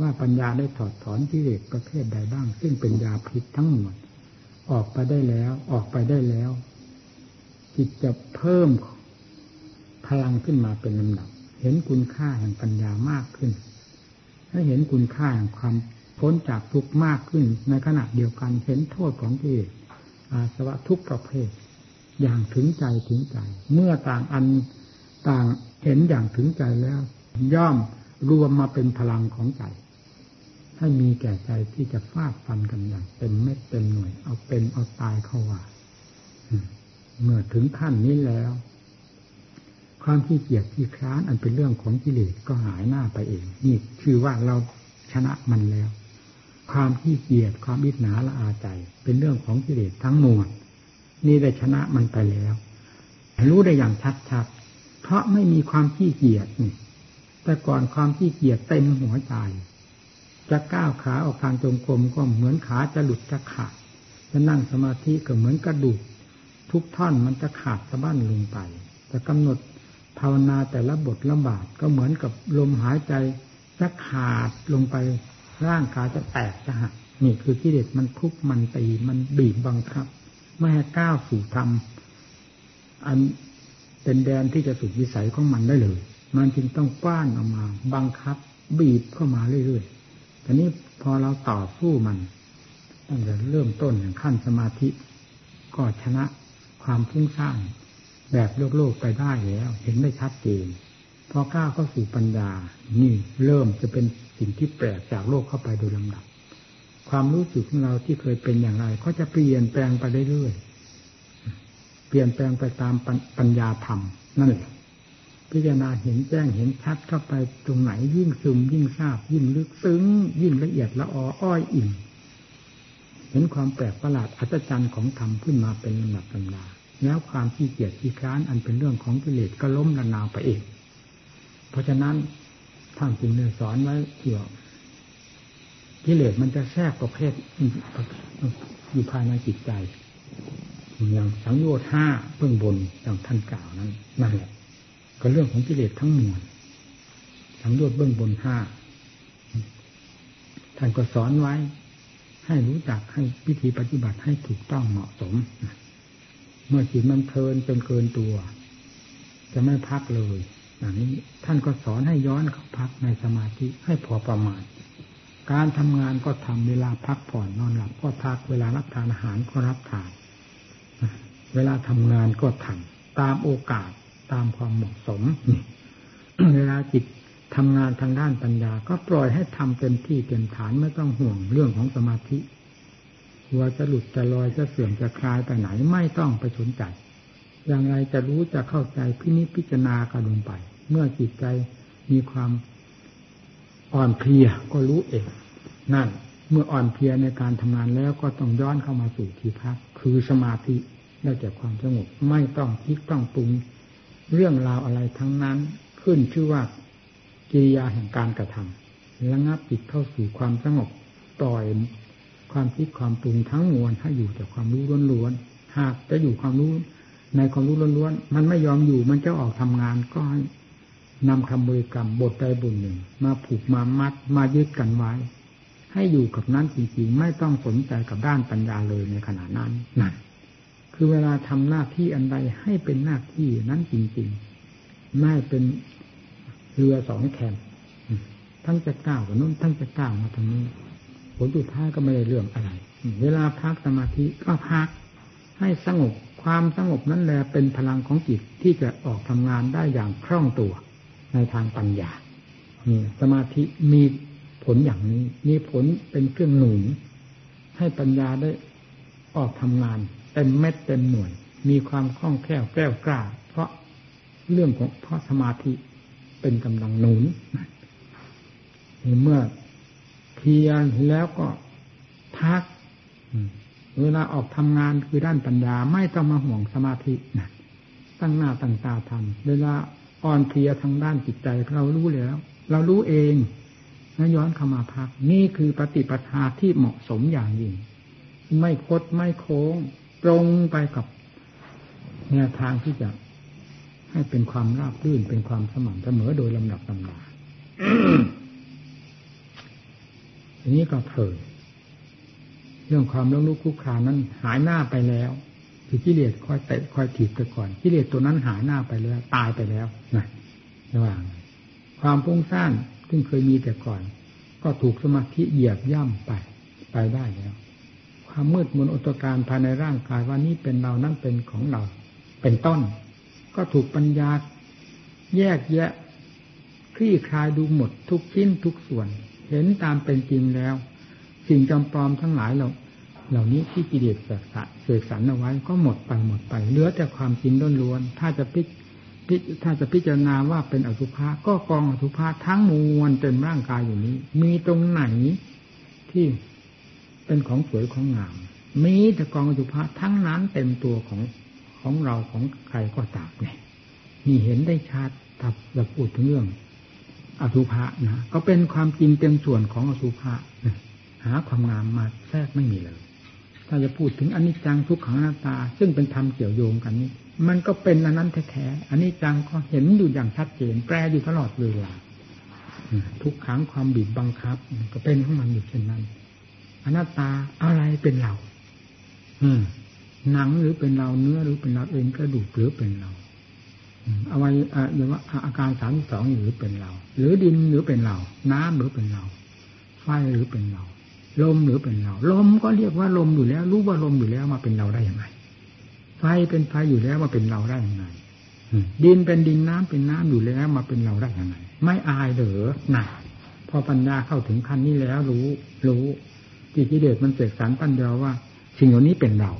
ว่าปัญญาได้ถอดถอนกิเลสประเภทใดบ้าง ซึ่งเป็นยาพิษทั้งหมด ออกไปได้แล้ว ออกไปได้แล้ว จิตจะเพิ่มพลังขึ้นมาเป็นลำดับ เห็นคุณค่าแห่งปัญญามากขึ้นให้เห็นคุณค่าแห่งความพ้นจากทุกข์มากขึ้น ในขณะเดียวกันเห็นโทษของกิเลสอาสวะทุกประเภท อย่างถึงใจถึงใจ เมื่อต่างอันต่าง เห็นอย่างถึงใจแล้ว ย่อมรวมมาเป็นพลังของใจ ให้มีแก่ใจที่จะฟาดฟันกันอย่างเต็มเม็ดเต็มหน่วย เอาเป็นเอาตายเข้าว่าเมื่อถึงขั้นนี้แล้ว ความที่เกียจที่คร้านอันเป็นเรื่องของกิเลสก็หายหน้าไปเองนี่คือว่าเราชนะมันแล้ว ความที่เกียจความอิจฉาละอาใจ เป็นเรื่องของกิเลสทั้งมวลนี่ได้ชนะมันไปแล้ว รู้ได้อย่างชัดๆ เพราะไม่มีความขี้เกียจนี่ แต่ก่อนความขี้เกียจเต็มหัวใจจะก้าวขาออกทางจงกรมก็เหมือนขาจะหลุดจะขาดจะนั่งสมาธิก็เหมือนกระดูก ทุกท่อนมันจะขาดสะบั้นลงไปจะกำหนดภาวนาแต่ละบทละบาทก็เหมือนกับลมหายใจจะขาดลงไปร่างกายจะแตกจะหักนี่คือกิเลสมันทุบมันตีมันบีบบังคับ ไม่ให้ก้าวสู่ธรรมอัน เป็นแดนที่จะสุดวิสัยของมันได้เลย มันจึงต้องกว้านออกมา บังคับ บีบเข้ามาเรื่อยทีนี้พอเราต่อสู้มันตั้งแต่เริ่มต้นอย่างขั้นสมาธิ ก็ชนะความฟุ้งซ่านแบบโลกโลกไปได้แล้ว เห็นได้ชัดเจนพอก้าวเข้าสู่ปัญญา นี่เริ่มจะเป็นสิ่งที่แปลกจากโลกเข้าไปโดยลำดับ ความรู้สึกของเราที่เคยเป็นอย่างไร ก็จะเปลี่ยนแปลงไปเรื่อยๆ เปลี่ยนแปลงไปตามปัญญาธรรมนั่นแหละพิจารณาเห็นแจ้งเห็นชัดเข้าไปตรงไหนยิ่งซึมยิ่งทราบ ยิ่งลึกซึ้ง ยิ่งละเอียดละอออ้อยอิ่มเห็นความแปลกประหลาดอัศจรรย์ของธรรมขึ้นมาเป็นลำดับลำดาแล้วความขี้เกียจขี้ค้านอันเป็นเรื่องของกิเลสก็ล้มละนาวไปเอง เพราะฉะนั้นท่านจึงเนสอนไว้เกี่ยวกิเลสมันจะแทรกประเภทอยู่ภายในจิตใจ อย่างสังโยชน์ห้าเบื้องบนอย่างท่านกล่าวนั้นนั่นแหละก็เรื่องของกิเลสทั้งมวลสังโยชน์เบื้องบนห้าท่านก็สอนไว้ ให้รู้จักให้พิธีปฏิบัติให้ถูกต้องเหมาะสม เมื่อจิตมันเพลินจนเกินตัว จะไม่พักเลยอย่างนี้ท่านก็สอนให้ย้อนเข้าพักในสมาธิให้พอประมาณ การทำงานก็ทำเวลาพักผ่อนนอนหลับก็พักเวลารับทานอาหารก็รับทาน เวลาทำงานก็ทำตามโอกาสตามความเหมาะสม เวลาจิตทำงานทางด้านปัญญา ก็ปล่อยให้ทำเต็มที่เต็มฐานไม่ต้องห่วงเรื่องของสมาธิว่าจะหลุดจะลอยจะเสื่อมจะคลายไปไหนไม่ต้องไปสนใจ อย่างไรจะรู้จะเข้าใจพินิจพิจารณากันลงไป เมื่อจิตใจมีความอ่อนเพลียก็รู้เองนั่น เมื่ออ่อนเพลียในการทำงานแล้วก็ต้องย้อนเข้ามาสู่ที่พักคือสมาธิ ได้จากความสงบไม่ต้องคิดต้องปรุง เรื่องราวอะไรทั้งนั้นขึ้นชื่อว่ากิริยาแห่งการกระทำระงับจิตเข้าสู่ความสงบปล่อยความคิดความปรุงทั้งมวลให้อยู่แต่ความรู้ล้วนๆหากจะอยู่ความรู้ในความรู้ล้วนๆมันไม่ยอมอยู่มันจะออกทำงานก็ให้นำคำบริกรรมบทใดบทหนึ่ง มาผูกมามัดมายึดกันไว้ ให้อยู่กับนั้นจริงๆ ไม่ต้องสนใจกับด้านปัญญาเลยในขณะนั้นนั่น คือเวลาทำหน้าที่อันใดให้เป็นหน้าที่นั้นจริงๆ ไม่เป็นเรือสองแคมทั้งจะก้าวกับนู้นทั้งจะก้าวมาตรงนี้ผลสุดท้ายก็ไม่ได้เรื่องอะไร เวลาพักสมาธิก็พักให้สงบความสงบนั้นแหละเป็นพลังของจิตที่จะออกทำงานได้อย่างคล่องตัวในทางปัญญานี่สมาธิมีผลอย่างนี้ มีผลเป็นเครื่องหนุนให้ปัญญาได้ออกทำงาน เต็มเม็ดเต็มหน่วย มีความคล่องแคล่วแกล้วกล้า เพราะเรื่องของเพราะสมาธิเป็นกำลังหนุนเมื่อเพียรแล้วก็พักเวลาออกทำงานคือด้านปัญญาไม่ต้องมาห่วงสมาธินะตั้งหน้าตั้งตาทำเวลาอ่อนเพลียทางด้านจิตใจเรารู้แล้ว เรารู้เองแล้วย้อนเข้ามาพัก นี่คือปฏิปทาที่เหมาะสมอย่างยิ่ง ไม่คดไม่โค้ง ตรงไปกับแนวทางที่จะให้เป็นความราบรื่นเป็นความสม่ำเสมอโดยลำดับลำดาทีนี้ก็เพลินเรื่องความล้มลุกคุกคานั้นหายหน้าไปแล้วคือกิเลสคอยเตะคอยถีบไปก่อนกิเลสตัวนั้นหายหน้าไปแล้ว ตายไปแล้วนะระหว่าง ความพุ่งสร้างซึ่งเคยมีแต่ก่อน ก็ถูกสมาธิเหยียบย่ำไปไปได้แล้ว ความมืดมนอุตการภายในร่างกายว่านี้เป็นเรานั่นเป็นของเรา เป็นต้น ก็ถูกปัญญาแยกแยะคลี่คลายดูหมดทุกชิ้นทุกส่วน เห็นตามเป็นจริงแล้ว สิ่งจำปลอมทั้งหลายเราเหล่านี้ที่กิเลสเสกสรรเสกสรรเอาไว้ก็หมดไปหมดไปเหลือแต่ความจริงล้วนๆถ้าจะพิพิถ้าจะพิจารณาว่าเป็นอสุภะก็กองอสุภะทั้งมวลเต็มร่างกายอยู่นี้ มีตรงไหนที่ เป็นของสวยของงาม มีแต่กองอสุภะทั้งนั้นเต็มตัวของของเราของใครก็ตามเนี่ยนี่เห็นได้ชัดถ้าเราพูดถึงเรื่อง อสุภะนะก็เป็นความจริงเต็มส่วนของอสุภะหาความงามมาแทรกไม่มีเลย ถ้าจะพูดถึงอนิจจังทุกขังหน้าตา ซึ่งเป็นธรรมเกี่ยวโยงกันนี้ มันก็เป็นอันนั้นแท้ๆอนิจจังก็เห็นอยู่อย่างชัดเจนแปรอยู่ตลอดเวลาทุกขังความบีบบังคับ ก็เป็นของมันอยู่เช่นนั้น อนัตตาอะไรเป็นเรา อืหนังหรือเป็นเราเนื้อหรือเป็นเราเองกระดูกหรือเป็นเราเอาไว้เรียกว่าอาการสามสองหรือเป็นเรา หรือดินหรือเป็นเรา น้ำหรือเป็นเราไฟหรือเป็นเราลมหรือเป็นเราลมก็เรียกว่าลมอยู่แล้ว รู้ว่าลมอยู่แล้วมาเป็นเราได้ยังไงไฟเป็นไฟอยู่แล้วมาเป็นเราได้ยังไงดินเป็นดินน้ำเป็นน้ำอยู่แล้วมาเป็นเราได้ยังไง ไม่อายเหรอหนักพอปัญญาเข้าถึงขั้นนี้แล้วรู้ รู้ จิตวิเดชมันเสกสรรปัญญาว่า สิ่งเหล่านี้เป็นเรา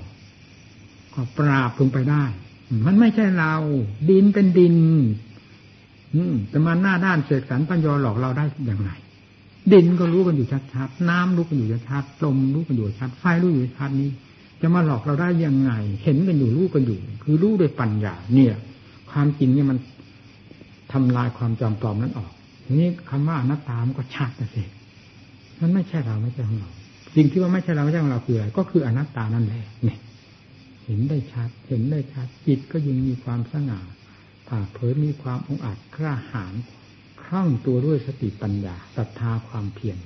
ก็ปราบลงไปได้ มันไม่ใช่เรา ดินเป็นดิน อืมแต่มาหน้าด้านเสกสรรปัญญาหลอกเราได้อย่างไร ดินก็รู้กันอยู่ชัดๆน้ำรู้กันอยู่ชัดๆลมรู้กันอยู่ชัดไฟรู้อยู่ชัดนี้ จะมาหลอกเราได้ยังไง เห็นกันอยู่รู้กันอยู่ คือรู้ด้วยปัญญาเนี่ย ความจริงเนี่ยมันทำลายความจำปลอมนั้นออก ทีนี้คำว่าอนัตตามันก็ชัดนะสิมันไม่ใช่เราไม่ใช่ของเรา สิ่งที่ว่าไม่ใช่เราไม่ใช่ของเราคืออะไรก็คืออนัตตานั่นแหละเนี่ยเห็นได้ชัด เห็นได้ชัดจิตก็ยิ่งมีความสง่าผ่าเผยมีความองอาจกล้าหาญคล่องตัวด้วยสติปัญญาศรัทธาความเพียร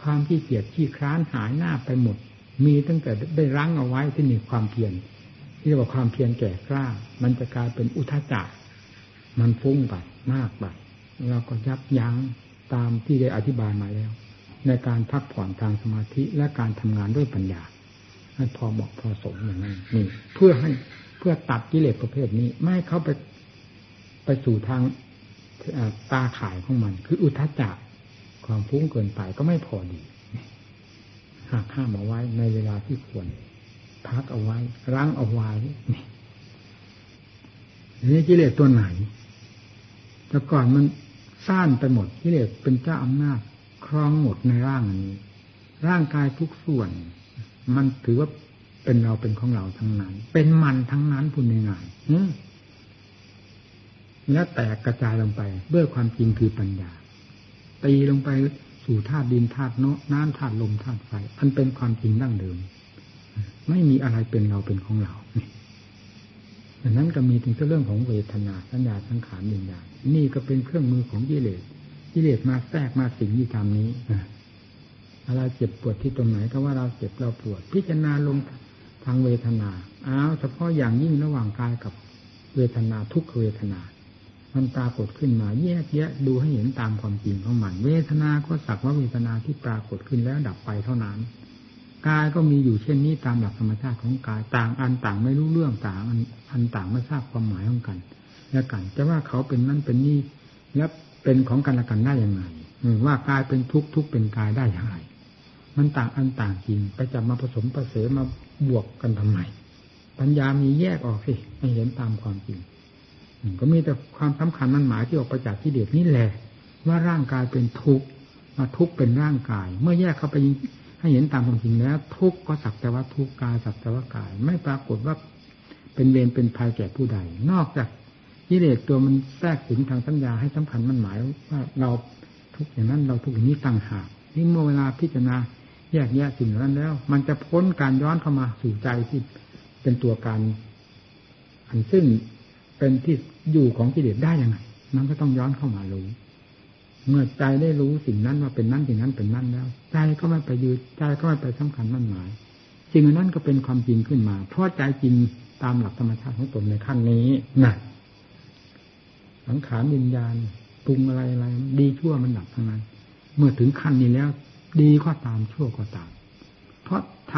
ความขี้เกียจขี้คร้านหายหน้าไปหมด มีตั้งแต่ได้รั้งเอาไว้ที่มีความเพียรที่เรียกว่าความเพียรแก่กล้า มันจะกลายเป็นอุทจารมันฟุ้งไปมากไปเราก็ยับยั้งตามที่ได้อธิบายมาแล้ว ในการพักผ่อนทางสมาธิและการทำงานด้วยปัญญา ให้พอเหมาะพอสมอย่างนั้นนี่ เพื่อให้เพื่อตัดกิเลสประเภทนี้ ไม่ให้เขาไปไปสู่ทางตาข่ายของมัน คืออุทจจะความฟุ้งเกินไปก็ไม่พอดีหากห้ามเอาไว้ในเวลาที่ควร พักเอาไว้ รั้งเอาไว้นี่นี่กิเลสตัวไหนแต่ก่อนมันซ่านไปหมดกิเลสเป็นเจ้าอำนาจ ครองหมดในร่างนี้ ร่างกายทุกส่วน มันถือว่าเป็นเราเป็นของเราทั้งนั้น เป็นมันทั้งนั้นพูดง่ายๆและแตกกระจายลงไป ด้วยความจริงคือปัญญา ตีลงไปสู่ธาตุดินธาตุน้ำธาตุลมธาตุไฟอันเป็นความจริงดั้งเดิม ไม่มีอะไรเป็นเราเป็นของเราดังนั้นก็มีถึงเรื่องของเวทนาสัญญาสังขารวิญญาณนี่ก็เป็นเครื่องมือของกิเลส กิเลสมาแทรกมาสิงที่ทำนี้อะไรเจ็บปวดที่ตรงไหนก็ว่าเราเจ็บเราปวด พิจารณาลงทางเวทนาอ้าวเฉพาะอย่างยิ่งระหว่างกายกับเวทนาทุกเวทนามันปรากฏขึ้นมาแยกแยะดูให้เห็นตามความจริงของมัน เวทนาก็สักว่าเวทนาที่ปรากฏขึ้นแล้วดับไปเท่านั้นกายก็มีอยู่เช่นนี้ตามหลักธรรมชาติของกายต่างอันต่างไม่รู้เรื่องต่างอันอันต่างไม่ทราบความหมายของกัน และกันจะว่าเขาเป็นนั่นเป็นนี่และ เป็นของกันและกันได้ยังไงว่ากายเป็นทุกข์ทุกข์เป็นกายได้อย่างไรมันต่างอันต่างจริงไปจับมาผสมประเสมาบวกกันทำไมปัญญามีแยกออกสิให้เห็นตามความจริงก็มีแต่ความสำคัญมันหมายที่ออกประจากที่เด็ดนี่แหละ ว่าร่างกายเป็นทุกข์มาทุกข์เป็นร่างกาย เมื่อแยกเข้าไปให้เห็นตามความจริงแล้ว ทุกข์ก็สักแต่ว่าทุกข์กายสักแต่ว่ากาย ไม่ปรากฏว่าเป็นเวรเป็นภัยแก่ผู้ใด นอกจาก กิเลสตัวมันแทรกถึงทางสัญญาให้สำคัญมันหมายว่าเราทุกอย่างนั้นเราทุกอย่างนี้ต่างหากนี่เมื่อเวลาพิจารณาแยกแยะสิ่งนั้นแล้ว มันจะพ้นการย้อนเข้ามาสู่ใจที่เป็นตัวการอันซึ่งเป็นที่อยู่ของกิเลสได้ยังไง มันก็ต้องย้อนเข้ามารู้ เมื่อใจได้รู้สิ่งนั้นว่าเป็นนั้นสิ่งนั้นเป็นนั้นแล้ว ใจก็ไม่ไปยืดใจก็ไม่ไปสำคัญมั่นหมายสิ่งนั้นก็เป็นความจริงขึ้นมา เพราะใจจริงตามหลักธรรมชาติของตนในขั้นนี้นะ สังขารวิญญาณปรุงอะไรอะไรดีชั่วมันดับทั้งนั้น เมื่อถึงขั้นนี้แล้ว ดีก็ตามชั่วก็ตาม เพราะท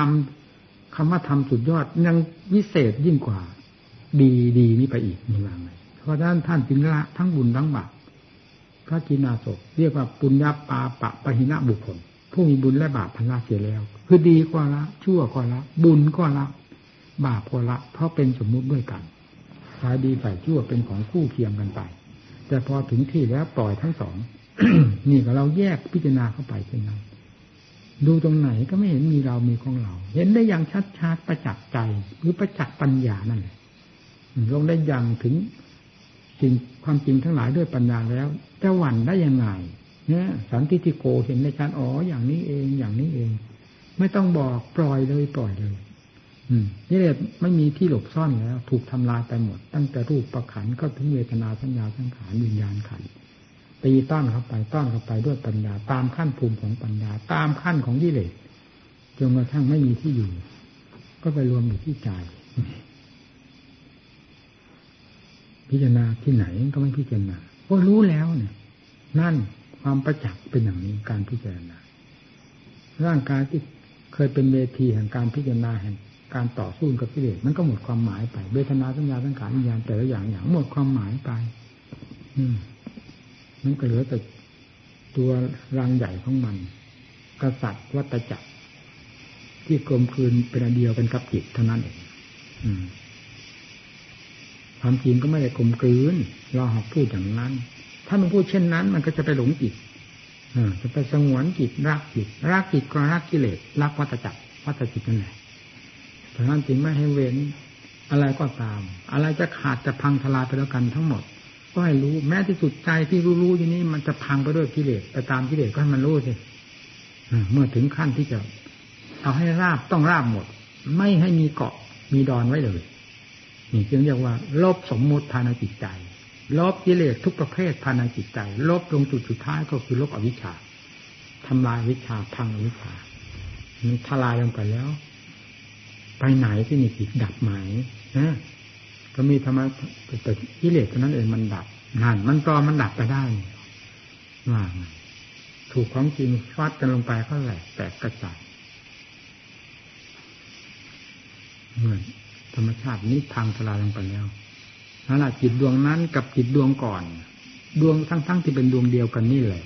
ำคำว่าทำสุดยอดยังวิเศษยิ่งกว่า ดีดีนี้ไปอีกนี่ว่าไงเพราะฉะนั้นท่านจึงละทั้งบุญทั้งบาปพระกินาศเรียกว่าปุญญาปาปะปะหินะบุคคลผู้มีบุญและบาปพันละเสียแล้ว คือดีก็ละ ชั่วก็ละ บุญก็ละ บาปก็ละ เพราะเป็นสมมุติด้วยกัน ฝ่ายดีฝ่ายชั่วเป็นของคู่เคียงกันไป แต่พอถึงที่แล้วปล่อยทั้งสองนี่ก็เราแยกพิจารณาเข้าไปเช่นนั้นดูตรงไหนก็ไม่เห็นมีเรามีของเรา เห็นได้อย่างชัดๆประจักษ์ใจ หรือประจักษ์ปัญญานั่นแหละลงได้อย่างถึงสิ่งความจริงทั้งหลายด้วยปัญญาแล้วจะหวั่นได้ยังไงเนี่ยสันติทิโกเห็นในการอ๋ออย่างนี้เองอย่างนี้เอง ไม่ต้องบอกปล่อยเลยปล่อยเลย อืมนี่เลยไม่มีที่หลบซ่อนแล้ว ถูกทำลายไปหมด ตั้งแต่รูปประขันก็ถึงเวทนาสัญญาสังขารวิญญาณขันตีต้อนเข้าไปต้อนเข้าไปด้วยปัญญา ตามขั้นภูมิของปัญญา ตามขั้นของยิเลสจนกระทั่งไม่มีที่อยู่ ก็ไปรวมอยู่ที่ใจพิจารณาที่ไหนก็ไม่พิจารณาก็รู้แล้วเนี่ย นั่นความประจักษ์เป็นอย่างนี้การพิจารณา ร่างกายที่เคยเป็นเวทีแห่งการพิจารณาแห่ง การต่อสู้กับกิเลสมันก็หมดความหมายไปเวทนาสัญญาสังขารวิญญาณแต่ละอย่างอย่างหมดความหมายไป อืมมันก็เหลือแต่ตัวรังใหญ่ของมัน กษัตริย์วัตจักร ที่กลมคืนเป็นอันเดียวกันกับจิตเท่านั้นเองความจริงก็ไม่ได้กลมกลืนเราหอกพูดอย่างนั้น ถ้ามันพูดเช่นนั้น มันก็จะไปหลงจิตจะไปสงวนจิตรักจิตรักจิตก็รักกิเลสรักวัตจักรวัตจิตนั่นแหละ ฉะนั้นจริงไม่ให้เว้นอะไรก็ตาม อะไรจะขาดจะพังทลายไปแล้วกันทั้งหมด ก็ให้รู้แม้ที่สุดใจที่รู้ๆอยู่นี้มันจะพังไปด้วยกิเลสไปตามกิเลสก็ให้มันรู้สิเมื่อถึงขั้นที่จะเอาให้ราบต้องราบหมด ไม่ให้มีเกาะมีดอนไว้เลยนี่จึงเรียกว่าลบสมมุติภายในจิตใจลบกิเลสทุกประเภทภายในจิตใจ ลบลงจุดสุดท้ายก็คือลบอวิชชาทำลายวิชาพังอวิชชามันทลายลงไปแล้ว ไปไหนที่นี่จิตดับไหมนะก็มีธรรมะแต่กิเลสเท่านั้นเองมันดับนั่นมันตอมันดับไปได้ว่าถูกของจริงฟาดกันลงไปก็แหลกแตกกระจายเหมือนธรรมชาตินี้พังทลายลงไปแล้วนั่นแหละจิตดวงนั้นกับจิตดวงก่อน ดวงทั้งๆทที่เป็นดวงเดียวกันนี่แหละ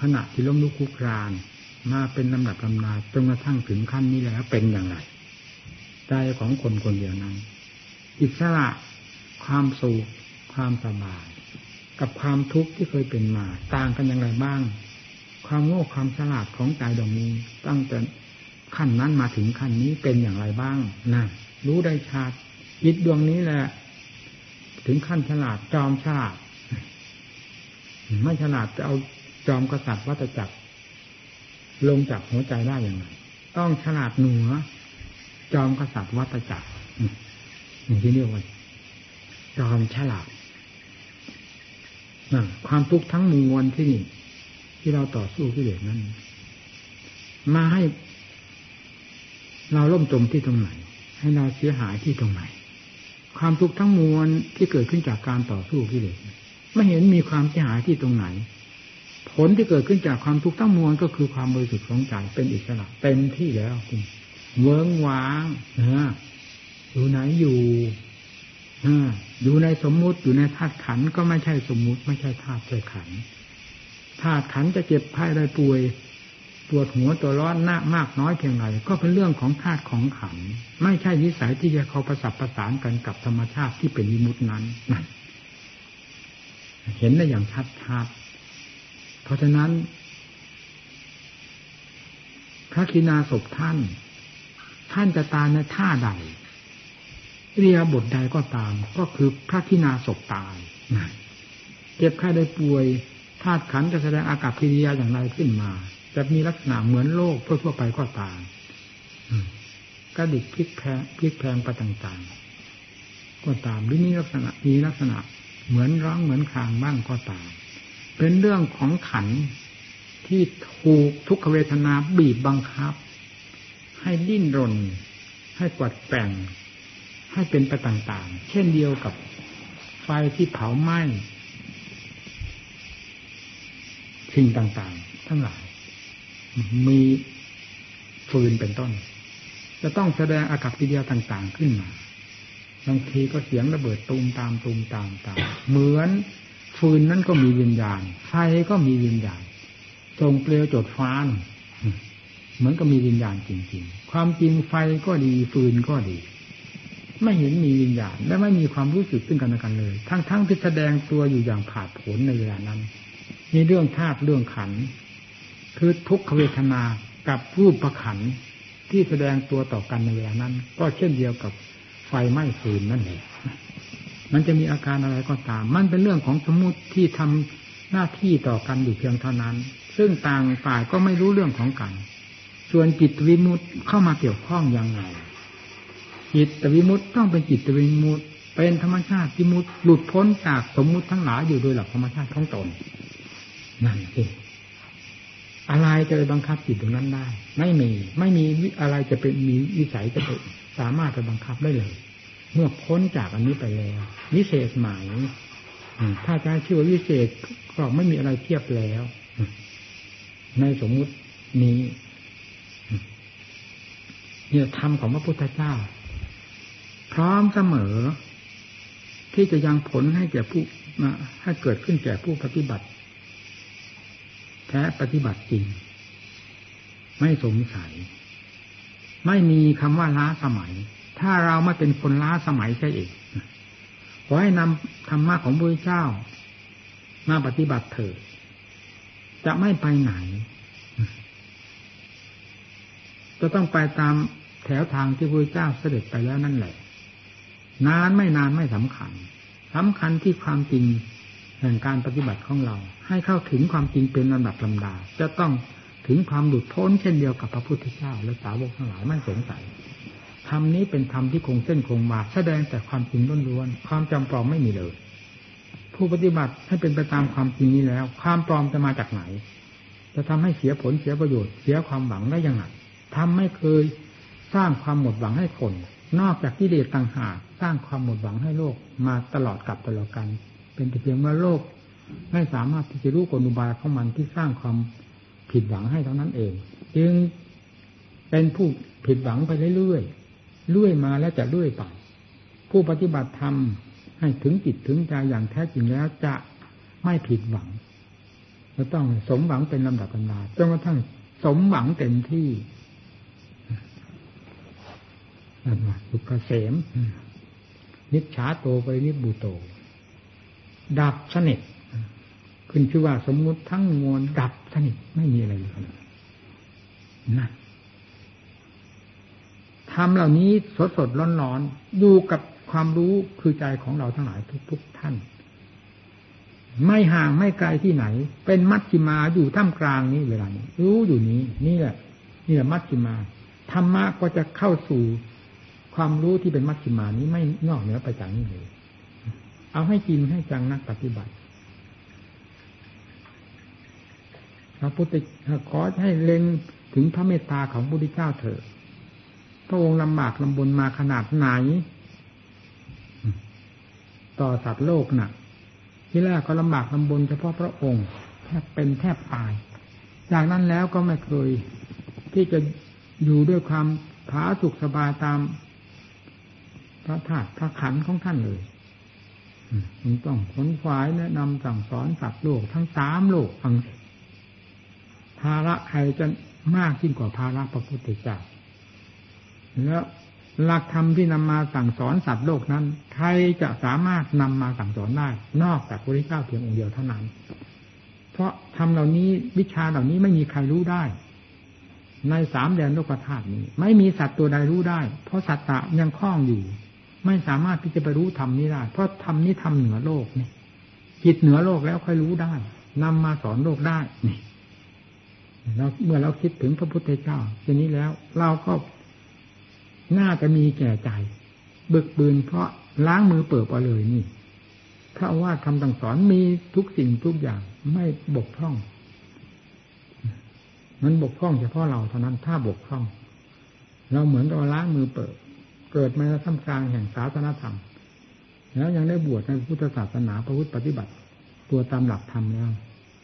ขณะที่ล้มลุกคุกครานมาเป็นลำดับลำนาจนกระทั่งถึงขั้นนี้แล้วเป็นอย่างไร ใจของคนคนเดียวนั้น อิสระความสุขความสบาย กับความทุกข์ที่เคยเป็นมา ต่างกันอย่างไรบ้าง ความโง่ความฉลาดของใจดวงนี้ ตั้งแต่ขั้นนั้นมาถึงขั้นนี้เป็นอย่างไรบ้างนะรู้ได้ชัดจิตดวงนี้แหละ ถึงขั้นฉลาดจอมฉลาดไม่ฉลาดจะเอาจอมกษัตริย์วัตจักรลงจากหัวใจได้อย่างไรต้องฉลาดเหนือ จอมกษัตริย์วัตจักรอย่างที่เรียกว่าจอมฉลาดความทุกข์ทั้งมวลที่นี่ ที่เราต่อสู้ที่เหลือนั้น มาให้ เราล่มจมที่ตรงไหน ให้เราเสียหายที่ตรงไหน ความทุกข์ทั้งมวลที่เกิดขึ้นจากการต่อสู้ที่เหลือไม่เห็นมีความเสียหายที่ตรงไหน ผลที่เกิดขึ้นจากความทุกข์ทั้งมวลก็คือความบริสุทธิ์ของใจเป็นอิสระเต็มที่แล้วคุณ เวิ้งว้างนะอยู่ไหนอยู่อยู่ในสมมุติอยู่ในธาตุขันก็ไม่ใช่สมมุติ ไม่ใช่ธาตุใช่ขันธาตุขันจะเจ็บไข้ได้ป่วยปวดหัวตัวร้อนหน้ามากน้อยเพียงไรก็เป็นเรื่องของธาตุของขันไม่ใช่วิสัยที่จะเขาประสับประสานกันกับธรรมชาติที่เป็นวิมุตินั้นนั่นเห็นได้อย่างชัดชัดเพราะฉะนั้นพระคินาศพท่าน ท่านจะตายในท่าใดเรียบทใดก็ตาม ก็คือพระคินาศพตายเจ็บไข้ได้ป่วยธาตุขันจะแสดงอากับกิริยาอย่างไรขึ้นมา จะมีลักษณะเหมือนโลกทั่วๆไปก็ตามกระดิกพลิกแพงพลิกแพงไปต่างๆ ก็ตามหรือมีลักษณะมีลักษณะเหมือนร้องเหมือนคางบ้างก็ตาม เป็นเรื่องของขันที่ถูกทุกขเวทนาบีบบังคับ ให้ดิ้นรน ให้กวัดแปงให้เป็นไปต่างๆ เช่นเดียวกับไฟที่เผาไหม้สิ่งต่างๆ ทั้งหลาย มีฟืนเป็นต้น จะต้องแสดงอากับกิริยาต่างๆขึ้นมาบางทีก็เสียงระเบิดตูมตามตูมตามตาม เหมือนฟืนนั้นก็มีวิญญาณไฟก็มีวิญญาณส่งเปลวจดฟ้าน เหมือนก็มีวิญญาณจริงๆ ความจริงไฟก็ดีฟืนก็ดี ไม่เห็นมีวิญญาณและไม่มีความรู้สึกซึ่งกันและกันเลย ทั้งๆที่แสดงตัวอยู่อย่างผาดผลในเวลานั้นมีเรื่องธาตุเรื่องขัน คือทุกขเวทนากับรูปประขันที่แสดงตัวต่อกันในเวลานั้น ก็เช่นเดียวกับไฟไหม้ฟืนนั่นเองมันจะมีอาการอะไรก็ตาม มันเป็นเรื่องของสมุติที่ทำหน้าที่ต่อกันอยู่เพียงเท่านั้น ซึ่งต่างฝ่ายก็ไม่รู้เรื่องของกัน ส่วนจิตวิมุตต์เข้ามาเกี่ยวข้องยังไง จิตวิมุตต์ต้องเป็นจิตวิมุตต์เป็นธรรมชาติวิมุตหลุดพ้นจากสมมุติทั้งหลายอยู่โดยหลักธรรมชาติของตนนั่นเองอะไรจะไปบังคับจิตตรงนั้นได้ ไม่มี ไม่มีอะไรจะเป็นมีวิสัยจะเป็นสามารถจะบังคับได้เลย เมื่อพ้นจากอันนี้ไปแล้ววิเศษหมายถ้าจะชื่อว่าวิเศษก็ไม่มีอะไรเทียบแล้ว ในสมมุตินี้ เนี่ยธรรมของพระพุทธเจ้า พร้อมเสมอ ที่จะยังผลให้แก่ผู้มาให้เกิดขึ้นแก่ผู้ปฏิบัติ แท้ปฏิบัติจริง ไม่สงสัย ไม่มีคำว่าล้าสมัย ถ้าเราไม่เป็นคนล้าสมัยใช่เองขอให้นำธรรมะของพระเจ้า มาปฏิบัติเถิดจะไม่ไปไหน จะต้องไปตาม แถวทางที่พระเจ้าเสด็จไปแล้วนั่นแหละ นานไม่นานไม่สำคัญสำคัญที่ความจริงแห่งการปฏิบัติของเรา ให้เข้าถึงความจริงเป็นลำดับลำดา จะต้องถึงความหลุดพ้นเช่นเดียวกับพระพุทธเจ้า และสาวกทั้งหลายไม่สงสัยธรรมนี้เป็นธรรมที่คงเส้นคงมาแสดงแต่ความจริงล้วนๆความจำปลอมไม่มีเลย ผู้ปฏิบัติให้เป็นไปตามความจริงนี้แล้ว ความปลอมจะมาจากไหน จะทำให้เสียผลเสียประโยชน์ เสียความหวังได้ยังไงทำไม่เคย สร้างความหมดหวังให้คน นอกจากที่เดชต่างหากสร้างความหมดหวังให้โลกมาตลอดกับตลอดกัน เป็นแต่เพียงว่าโลก ไม่สามารถที่จะรู้กลอุบายของมันที่สร้างความผิดหวังให้เท่านั้นเอง จึงเป็นผู้ผิดหวังไปเรื่อยๆเรื่อยมาแล้วจะเรื่อยไปผู้ปฏิบัติธรรมให้ถึงจิตถึงใจอย่างแท้จริงแล้วจะไม่ผิดหวังจะต้องสมหวังเป็นลำดับลำดาจนกระทั่งสมหวังเต็มที่ นั่นว่าสุกเกษมนิชาโตไปนิบุโต ดับสนิทขึ้นชื่อว่าสมมุติทั้งมวลดับสนิทไม่มีอะไรเลยนั่นทำเหล่านี้สดสดร้อนร้อนอยู่กับความรู้คือใจของเราทั้งหลายทุก ๆทท่าน ไม่ห่างไม่ไกลที่ไหน เป็นมัชฌิมาอยู่ท่ามกลางนี้เวลานี้ รู้อยู่นี้นี่แหละนี่แหละมัชฌิมาธรรมะก็จะเข้าสู่ ความรู้ที่เป็นมัชฌิมานี้ไม่นอกเหนือไปจากนี้เลย เอาให้จริงให้จังนักปฏิบัติพระพุทธขอให้เล็งถึงพระเมตตาของพระพุทธเจ้าเถิดพระองค์ลำบากลำบนมาขนาดไหน ต่อสัตว์โลกนะ่ะ ที่แรกก็ลำบากลำบนเฉพาะพระองค์แทบเป็นแทบตาย จากนั้นแล้วก็ไม่เคยที่จะอยู่ด้วยความผาสุขสบายตาม พระธาตุพระขันของท่านเลยมันต้องขนขวายแนะนำสั่งสอนสัตว์โลกทั้งสามโลกฟังภาระใครจะมากยิ่งกว่าภาระพระพุทธเจ้าแล้วหลักธรรมที่นำมาสั่งสอนสัตว์โลกนั้น ใครจะสามารถนำมาสั่งสอนได้ นอกจากพระพุทธเจ้าเพียงองค์เดียวเท่านั้น เพราะธรรมเหล่านี้วิชาเหล่านี้ไม่มีใครรู้ได้ ในสามแดนโลกธาตุนี้ ไม่มีสัตว์ตัวใดรู้ได้ เพราะสัตตะยังคล้องอยู่ ไม่สามารถที่จะไปรู้ธรรมนี้ได้เพราะธรรมนี้ทำเหนือโลกนี่จิตเหนือโลกแล้วค่อยรู้ได้นำมาสอนโลกได้นี่เราเมื่อเราคิดถึงพระพุทธเจ้าทีนี้แล้ว เราก็น่าจะมีแก่ใจบึกบืนเพราะล้างมือเปิดไปเลยนี่พระว่าทำต่างสอนมีทุกสิ่งทุกอย่างไม่บกพร่อง มันบกพร่องเฉพาะเราเท่านั้นถ้าบกพร่อง เราเหมือนเราล้างมือเปิด เกิดมาท่ามกลางแห่งศาสนาธรรม แล้วยังได้บวชในพุทธศาสนาประพฤติปฏิบัติ ตัวตามหลักธรรมแล้ว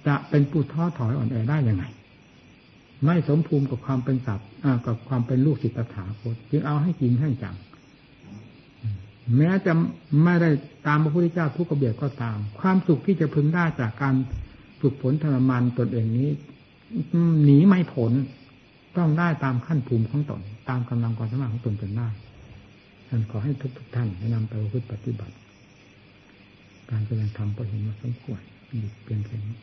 จะเป็นผู้ท้อถอยอ่อนแอได้ยังไง ไม่สมภูมิกับความเป็นสัตว์กับความเป็นลูกศิษย์ตถาคตจึงเอาให้จริงให้จังแม้จะไม่ได้ตามพระพุทธเจ้าทุกกระเบียดก็ตาม ความสุขที่จะพึงได้จากการฝึกฝนทรมานตนเองนี้หนีไม่ผลต้องได้ตามขั้นภูมิของตน ตามกำลังความสามารถของตนจนได้ ท่านขอให้ทุกทุกท่านนำไปปฏิบัติ การแสดงธรรมก็เห็นว่าสมควรหยุดเพียงแค่นี้